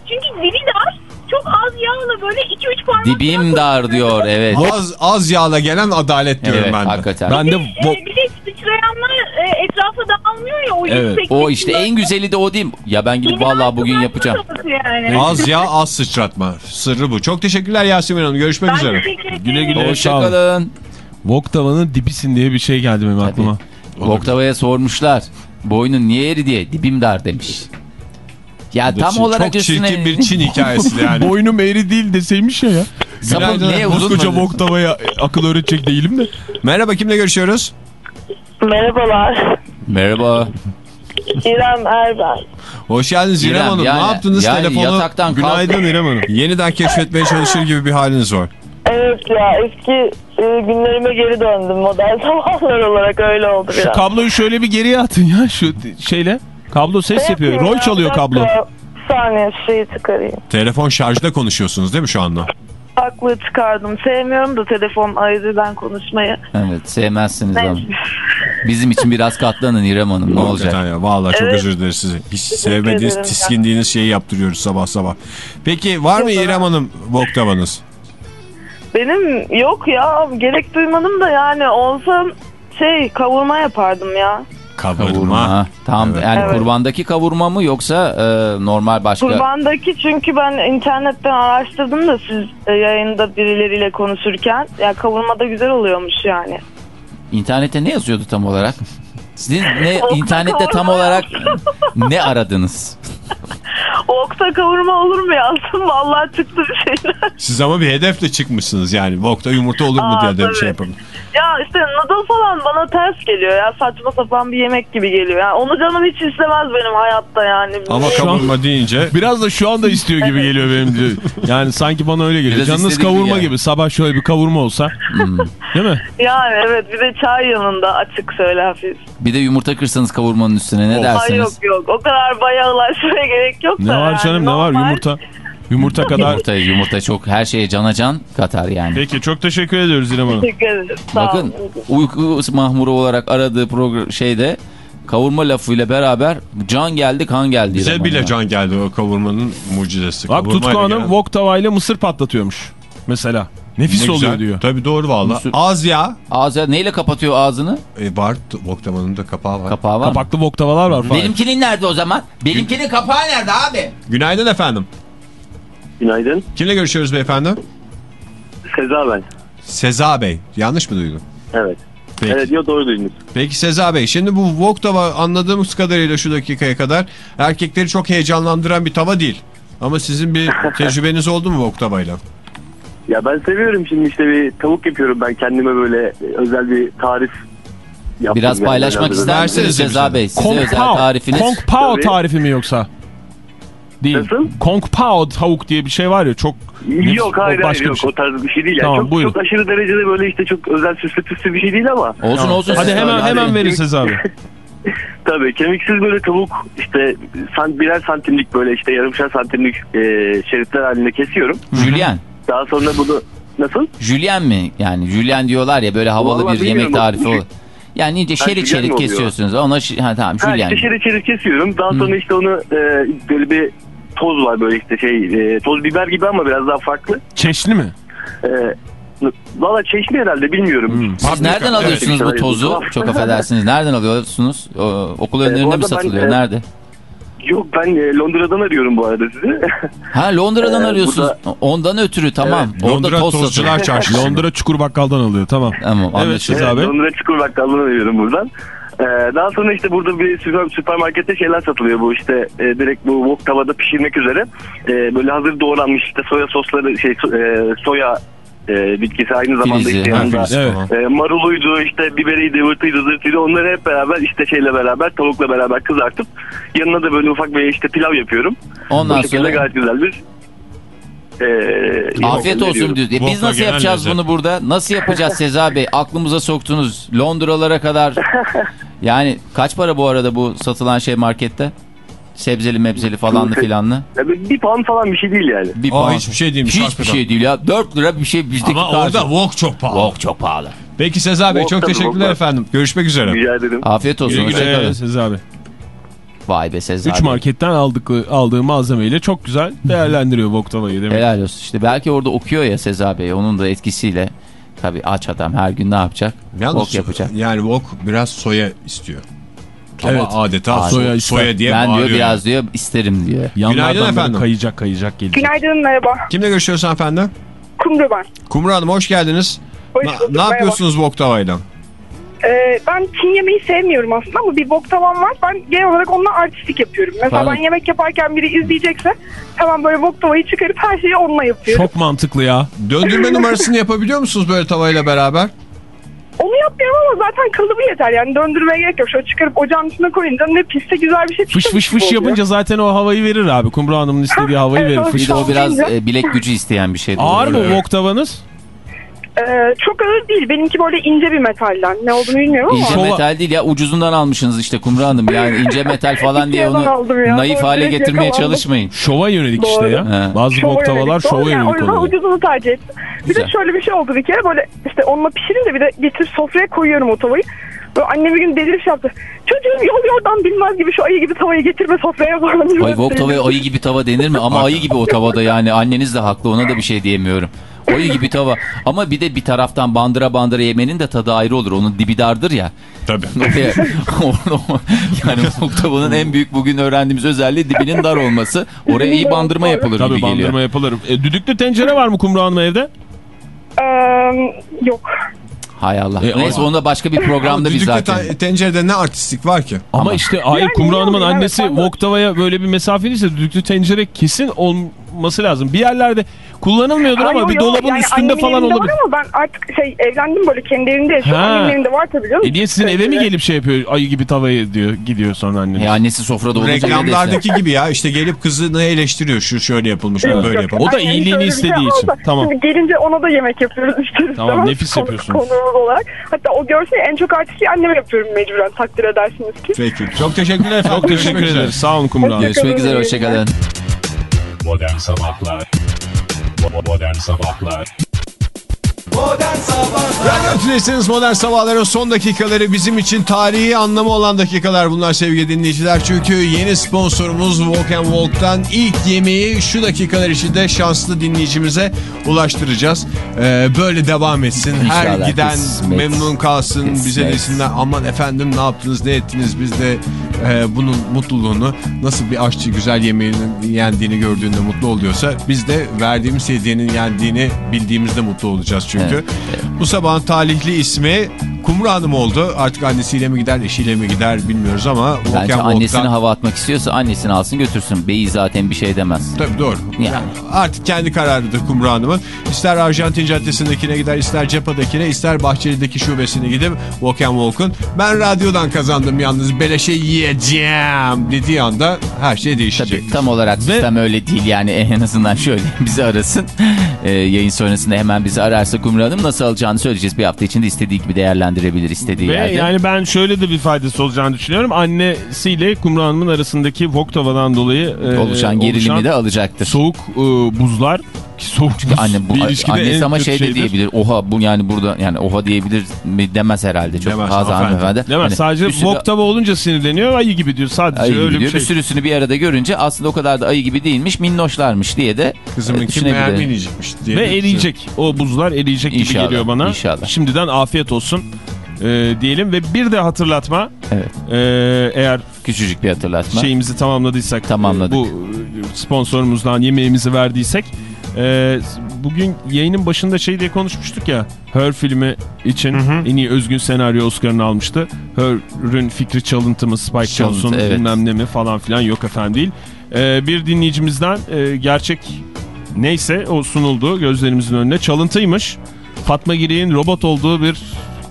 Çünkü dibi dar. Çok az yağla böyle 2-3 parmak Dibim dar diyor evet. Az az yağla gelen adalet diyorum Evet ben de. hakikaten. Ben de bir de sıçrayanlar e, etrafa dağılmıyor ya o Evet. O işte en güzeli de o değil mi? Ya ben gidip vallahi bugün yapacağım. Yani. <laughs> Az yağ az sıçratma. Sırrı bu. Çok teşekkürler Yasemin Hanım. Görüşmek Ben üzere. Güle güle. Hoşçakalın. wok tavanın dibisin diye bir şey geldi benim aklıma. Voktava'ya sormuşlar. Boynun niye eri diye dibim dar demiş. Ya tam olarak Çok üstüne... çirkin bir Çin hikayesi <laughs> yani. Boynum eğri değil deseymiş ya ya. Günaydın. neye uzun Koskoca mu? Voktava'ya akıl öğretecek değilim de. Merhaba kimle görüşüyoruz? Merhabalar. Merhaba. İrem Erben. Hoş geldiniz İrem, İrem, Hanım. yani- ne yaptınız yani telefonu? yataktan kalk- Günaydın İrem Hanım. Yeniden keşfetmeye çalışır gibi bir haliniz var. Evet ya eski e, günlerime geri döndüm modern <laughs> sabahlar olarak öyle oldu Şu biraz. kabloyu şöyle bir geriye atın ya şu şeyle. Kablo ses yapıyor. Yapayım Rol ya, çalıyor kablo. Bir saniye şeyi çıkarayım. Telefon şarjda konuşuyorsunuz değil mi şu anda? Aklı çıkardım. Sevmiyorum da telefon ayrıdan konuşmayı. Evet sevmezsiniz ama. Bizim için biraz katlanın İrem Hanım ne olacak? Ya. Vallahi çok Evet. özür dileriz sizi. Hiç sevmediğiniz, tiskindiğiniz şeyi yaptırıyoruz sabah sabah. Peki var mı İrem Hanım Voktavanız? Benim yok ya gerek duymadım da yani olsam şey kavurma yapardım ya. Kavurma. Tamam Evet. yani Evet. kurbandaki kavurma mı yoksa e, normal başka? Kurbandaki çünkü ben internetten araştırdım da siz e, yayında birileriyle konuşurken. Ya kavurma da güzel oluyormuş yani. İnternette ne yazıyordu tam olarak? <laughs> Siz ne internette tam kavurma olarak ne aradınız? <laughs> Okta kavurma olur mu yazdım vallahi çıktı bir şeyler. Siz ama bir hedefle çıkmışsınız yani. Vokta yumurta olur mu Aa, diye de bir şey yapalım. Ya işte noodle falan bana ters geliyor ya saçma sapan bir yemek gibi geliyor. Yani onu canım hiç istemez benim hayatta yani. Ama Şu an- kavurma deyince Biraz da şu anda istiyor gibi geliyor benim diyor. Yani sanki bana öyle geliyor. Biraz Canınız kavurma gibi gibi. Sabah şöyle bir kavurma olsa. Değil mi? Yani evet bir de çay yanında açık söyle hafif. Bir de yumurta kırsanız kavurmanın üstüne ne Ay dersiniz? yok yok o kadar bayağılaşmaya gerek yok Ne var yani. canım ne var yumurta. Yumurta kadar. Yumurta, yumurta çok her şeye cana can katar yani. Peki çok teşekkür ediyoruz İrem Hanım. Teşekkür ederim. Bakın uyku mahmuru olarak aradığı program şeyde kavurma lafıyla beraber can geldi kan geldi. bize İrem bile Hanım'a. can geldi o kavurmanın mucizesi. Bak Tutku Hanım gelen- wok tavayla mısır patlatıyormuş. Mesela. Nefis Ne oluyor güzel. diyor. Tabii doğru valla. Az ya. Ağzı neyle kapatıyor ağzını? E, var Voktavan'ın da kapağı var. Kapağı var? Kapaklı wok tavalar var falan. Benimkinin nerede o zaman? Benimkinin kapağı nerede abi? Günaydın efendim. Günaydın. Kimle görüşüyoruz beyefendi? Seza ben. Seza Bey. Yanlış mı duydum? Evet. Peki. Evet diyor doğru duydunuz. Peki Seza Bey şimdi bu wok tava anladığımız kadarıyla şu dakikaya kadar erkekleri çok heyecanlandıran bir tava değil. Ama sizin bir <laughs> tecrübeniz oldu mu wok tavayla? Ya ben seviyorum şimdi işte bir tavuk yapıyorum ben kendime böyle özel bir tarif yaptım. Biraz yani. paylaşmak Biraz ister Versenize misiniz bize Ceza. Bey? Size Kong özel Pao. tarifiniz. Kong Pao Tabii. tarifi mi yoksa? Değil. Nasıl? Kong Pao tavuk diye bir şey var ya çok... Yok O hayır hayır başka bir yok şey. o tarz bir şey değil. Yani. Tamam, çok, buyurun. çok aşırı derecede böyle işte çok özel süslü püslü bir şey değil ama. Olsun olsun. Hadi hemen öyle. hemen Seza abi. <laughs> Tabii kemiksiz böyle tavuk işte birer santimlik böyle işte yarımşar santimlik e, şeritler halinde kesiyorum. Julien. Daha sonra bunu nasıl? Julien mi? Yani Julien diyorlar ya böyle havalı Vallahi bir yemek tarifi o. Yani iyice şerit şerit mi kesiyorsunuz. Ona ha, tamam Ha, Julien. işte şerit şerit kesiyorum. Daha sonra işte onu e, böyle bir toz var böyle işte şey e, toz biber gibi ama biraz daha farklı. Çeşni mi? E, Valla çeşme herhalde bilmiyorum. Siz nereden alıyorsunuz bu Evet. tozu? Çok affedersiniz. Nereden alıyorsunuz? O, okul Ee, bu önlerinde mi arada ben, satılıyor? e, Nerede? Yok ben e, Londra'dan arıyorum bu arada sizi. <laughs> Ha Londra'dan Ee, arıyorsunuz. burada- Ondan ötürü tamam. Orada Londra Tozcular satılıyor. Çarşısı. <laughs> Londra Çukur Bakkal'dan alıyor tamam. Tamam Evet anlaşıldı. Seza abi. Londra Çukur Bakkal'dan arıyorum buradan. Ee, daha sonra işte burada bir süper, süpermarkette şeyler satılıyor bu işte e, direkt bu wok tavada pişirmek üzere e, böyle hazır doğranmış işte soya sosları şey so- e, soya e, bitkisi aynı zamanda Filizi, işte yanında filizi falan. e, maruluydu işte biberiydi vırtıydı zırtıydı onları hep beraber işte şeyle beraber tavukla beraber kızartıp yanına da böyle ufak bir işte pilav yapıyorum. Ondan Bu şekilde sonra gayet güzel bir e, afiyet olsun veriyorum. diyor. E, biz nasıl yapacağız lezzet. bunu burada? Nasıl yapacağız Seza Bey? Aklımıza soktunuz. Londralara kadar. <laughs> Yani kaç para bu arada bu satılan şey markette? Sebzeli mebzeli falanlı Şey- filanlı. Ya bir, bir pound falan bir şey değil yani. Bir Aa, puan. hiçbir şey değilmiş. Hiçbir hakikaten. şey değil ya. 4 lira bir şey bizdeki Ama orada wok çok pahalı. Oh çok pahalı. Peki Seza Bey Wok çok tabii, teşekkürler wok var. efendim. Görüşmek üzere. Rica ederim. Afiyet olsun. Güle güle Hoşçakalın. Seza abi. Vay be Seza 3 Bey. marketten aldık, aldığı malzemeyle çok güzel değerlendiriyor wok tavayı demek. Helal olsun. İşte belki orada okuyor ya Seza Bey. Onun da etkisiyle. Tabii aç adam her gün ne yapacak? Yalnız Bok yapacak. yani wok biraz soya istiyor. Ama Evet. adeta Aa, soya, soya diye ben diyor biraz diyor isterim diyor. Yanlardan Günaydın efendim. kayacak kayacak gelecek. Günaydın merhaba. Kimle görüşüyoruz hanımefendi? Kumru ben. Kumru Hanım hoş geldiniz. Hoş Na- bulduk, ne merhaba. yapıyorsunuz wok tavayla? Ee, ben Çin yemeği sevmiyorum aslında ama bir wok tavam var. Ben genel olarak onunla artistik yapıyorum. Mesela Pardon. ben yemek yaparken biri izleyecekse hemen böyle wok tavayı çıkarıp her şeyi onunla yapıyorum. Çok mantıklı ya. Döndürme numarasını yapabiliyor musunuz böyle tavayla beraber? Onu yapmıyorum ama zaten kalıbı yeter yani döndürmeye gerek yok. Şöyle çıkarıp ocağın içine koyunca ne piste güzel bir şey Fış çıkmış fış fış gibi oluyor. yapınca zaten o havayı verir abi. Kumru Hanım'ın istediği Ha, havayı <laughs> evet, verir. Fış Bir de o biraz e, bilek gücü isteyen bir şey. Ağır mı wok tavanız? Ee, çok ağır değil. Benimki böyle ince bir metalden. Ne olduğunu bilmiyorum ama. İnce metal değil ya ucuzundan almışsınız işte Kumru Hanım. Yani ince metal <laughs> falan diye onu ya. naif hale direkt getirmeye yakalandım. çalışmayın. Şova yönelik Doğru. işte ya. He. Bazı Şova yönelik. şova Doğru, yani o yönelik yüzden oluyor. ucuzunu tercih ettim. Bir Güzel. de şöyle bir şey oldu bir kere böyle işte onunla pişirince bir de getirip sofraya koyuyorum o tavayı. Böyle annem bir gün delirip şey yaptı. Çocuğum yol yordan bilmez gibi şu ayı gibi tavayı getirme sofraya falan. Ay wok tavaya ayı gibi tava denir mi? Ama ayı gibi o tavada yani anneniz de haklı ona da bir şey diyemiyorum. Ayı gibi tava. Ama bir de bir taraftan bandıra bandıra yemenin de tadı ayrı olur. Onun dibi dardır ya. Tabii. <laughs> Oraya, <laughs> yani wok tavanın en büyük bugün öğrendiğimiz özelliği dibinin dar olması. Oraya iyi bandırma yapılır Tabii gibi geliyor. bandırma yapılır. E, düdüklü tencere var mı Kumru Hanım evde? Ee, yok. Hay Allah. E, Neyse onu da başka bir programda biz zaten. te- tencerede ne artistik var ki? Ama, Ama- işte hayır Yani Kumru Hanım'ın annesi evet, ben de- wok tavaya böyle bir mesafeliyse düdüklü tencere kesin olması lazım. Bir yerlerde kullanılmıyordur Ay, ama yok, bir dolabın Yani üstünde falan olur. Var ama ben artık şey evlendim böyle kendi evimde yaşıyorum. Ha. Annemin evinde var tabii canım. E niye sizin eve mi Tencere. gelip şey yapıyor ayı gibi tavayı diyor gidiyor sonra anneniz. E, annesi sofrada olunca Reklamlardaki gibi ya işte gelip kızını eleştiriyor. Şu şöyle yapılmış, Yok, böyle yapılmış. O da iyiliğini şey istediği için. Tamam. Şimdi gelince ona da yemek yapıyoruz ister Tamam, nefis yapıyorsunuz. Konuğumuz olarak. Hatta o görsün en çok artisti anneme yapıyorum mecburen takdir edersiniz ki. Peki. Çok teşekkürler. Çok teşekkür ederiz. Sağ olun Kumru Hanım. Görüşmek üzere hoşçakalın. Modern Sabahlar Modern Sabahlar Modern Sabahlar Radyo Tülesi'niz Modern Sabahların son dakikaları bizim için tarihi anlamı olan dakikalar bunlar sevgili dinleyiciler. Çünkü yeni sponsorumuz Walk and Walk'tan ilk yemeği şu dakikalar içinde şanslı dinleyicimize ulaştıracağız. Ee, böyle devam etsin. Her İnşallah, giden kısmet. memnun kalsın. Bize Kısmet. desinler aman efendim ne yaptınız ne ettiniz biz de e, bunun mutluluğunu nasıl bir aşçı güzel yemeğinin yendiğini gördüğünde mutlu oluyorsa biz de verdiğimiz hediyenin yendiğini bildiğimizde mutlu olacağız çünkü. Evet, Bu sabahın talihli ismi Kumru Hanım oldu. Artık annesiyle mi gider, eşiyle mi gider bilmiyoruz ama Bence and annesini Walk'tan- hava atmak istiyorsa annesini alsın götürsün. Beyi zaten bir şey demez. Tabii doğru. Yani. Artık kendi kararıdır Kumru Hanım'ın. İster Arjantin Caddesi'ndekine gider, ister Cepha'dakine, ister Bahçeli'deki şubesine gidip Walk and Walk'un ben radyodan kazandım yalnız beleşe yiyeceğim dediği anda her şey değişecek. Tabii tam olarak sistem öyle değil yani <laughs> en azından şöyle bizi arasın. <laughs> Ee, yayın sonrasında hemen bizi ararsa Kumru Hanım nasıl alacağını söyleyeceğiz. Bir hafta içinde istediği gibi değerlendirebilir istediği Ve yerde. yani ben şöyle de bir faydası olacağını düşünüyorum. Annesiyle Kumru Hanım'ın arasındaki wok tavadan dolayı e, oluşan gerilimi oluşan de alacaktır. soğuk e, buzlar soğuk buz Anne bu bir annesi ama şey de diyebilir. Oha bu yani burada yani oha diyebilir mi demez herhalde. Çok Demez, fazla hanımefendi. mi? Hani Sadece sürü wok tava olunca sinirleniyor ayı gibi diyor. Sadece ayı öyle diyor. bir şey. Bir sürüsünü bir arada görünce aslında o kadar da ayı gibi değilmiş minnoşlarmış diye de e, Kızımınki meğer minicikmiş diye. Ve eriyecek. O buzlar eriyecek İnşallah, gibi geliyor bana. inşallah. Şimdiden afiyet olsun e, diyelim. Ve bir de hatırlatma. Evet. E, eğer Küçücük bir hatırlatma. şeyimizi tamamladıysak. Tamamladık. e, Bu e, sponsorumuzdan yemeğimizi verdiysek. E, bugün yayının başında şey diye konuşmuştuk ya. Her filmi için en iyi özgün senaryo Oscar'ını almıştı. Her'ün fikri çalıntı mı Spike Jonze'un evet. bilmem ne mi falan filan yok efendim değil. E, bir dinleyicimizden e, gerçek neyse o sunuldu gözlerimizin önüne çalıntıymış. Fatma Girik'in robot olduğu bir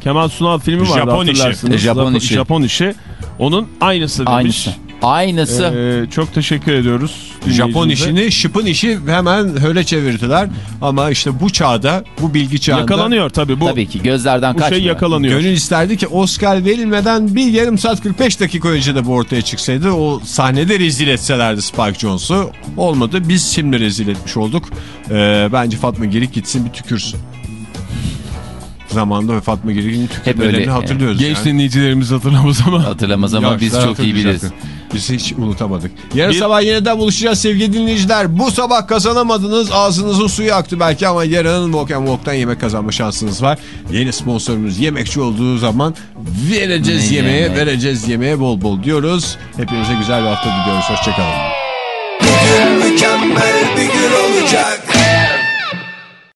Kemal Sunal filmi vardı Japon işi. hatırlarsınız. E, Japon işi. Japon işi. Onun aynısı demiş. Aynısı. Aynısı. Ee, çok teşekkür ediyoruz. Japon işini, şıpın işi hemen höle çevirdiler. Ama işte bu çağda, bu bilgi çağında Yakalanıyor tabii bu. Tabii ki gözlerden Bu şey kaçmıyor. yakalanıyor. Gönül isterdi ki Oscar verilmeden bir yarım saat 45 dakika önce de bu ortaya çıksaydı o sahnede rezil etselerdi Spike Jonze'u. Olmadı. Biz şimdi rezil etmiş olduk. Ee, bence Fatma Girik gitsin bir tükürsün. Zamanında ve Fatma Girik'in tükürmelerini öyle, hatırlıyoruz. Genç yani. dinleyicilerimiz hatırlamaz ama. Hatırlamaz ama biz çok iyi biliriz. Biz hiç unutamadık. Yarın Bir- sabah yeniden buluşacağız sevgili dinleyiciler. Bu sabah kazanamadınız. Ağzınızın suyu aktı belki ama yarın Walk and Walk'tan yemek kazanma şansınız var. Yeni sponsorumuz yemekçi olduğu zaman vereceğiz Ne yemeğe, yemek? vereceğiz yemeğe bol bol diyoruz. Hepinize güzel bir hafta diliyoruz. Hoşçakalın. Mükemmel bir gün olacak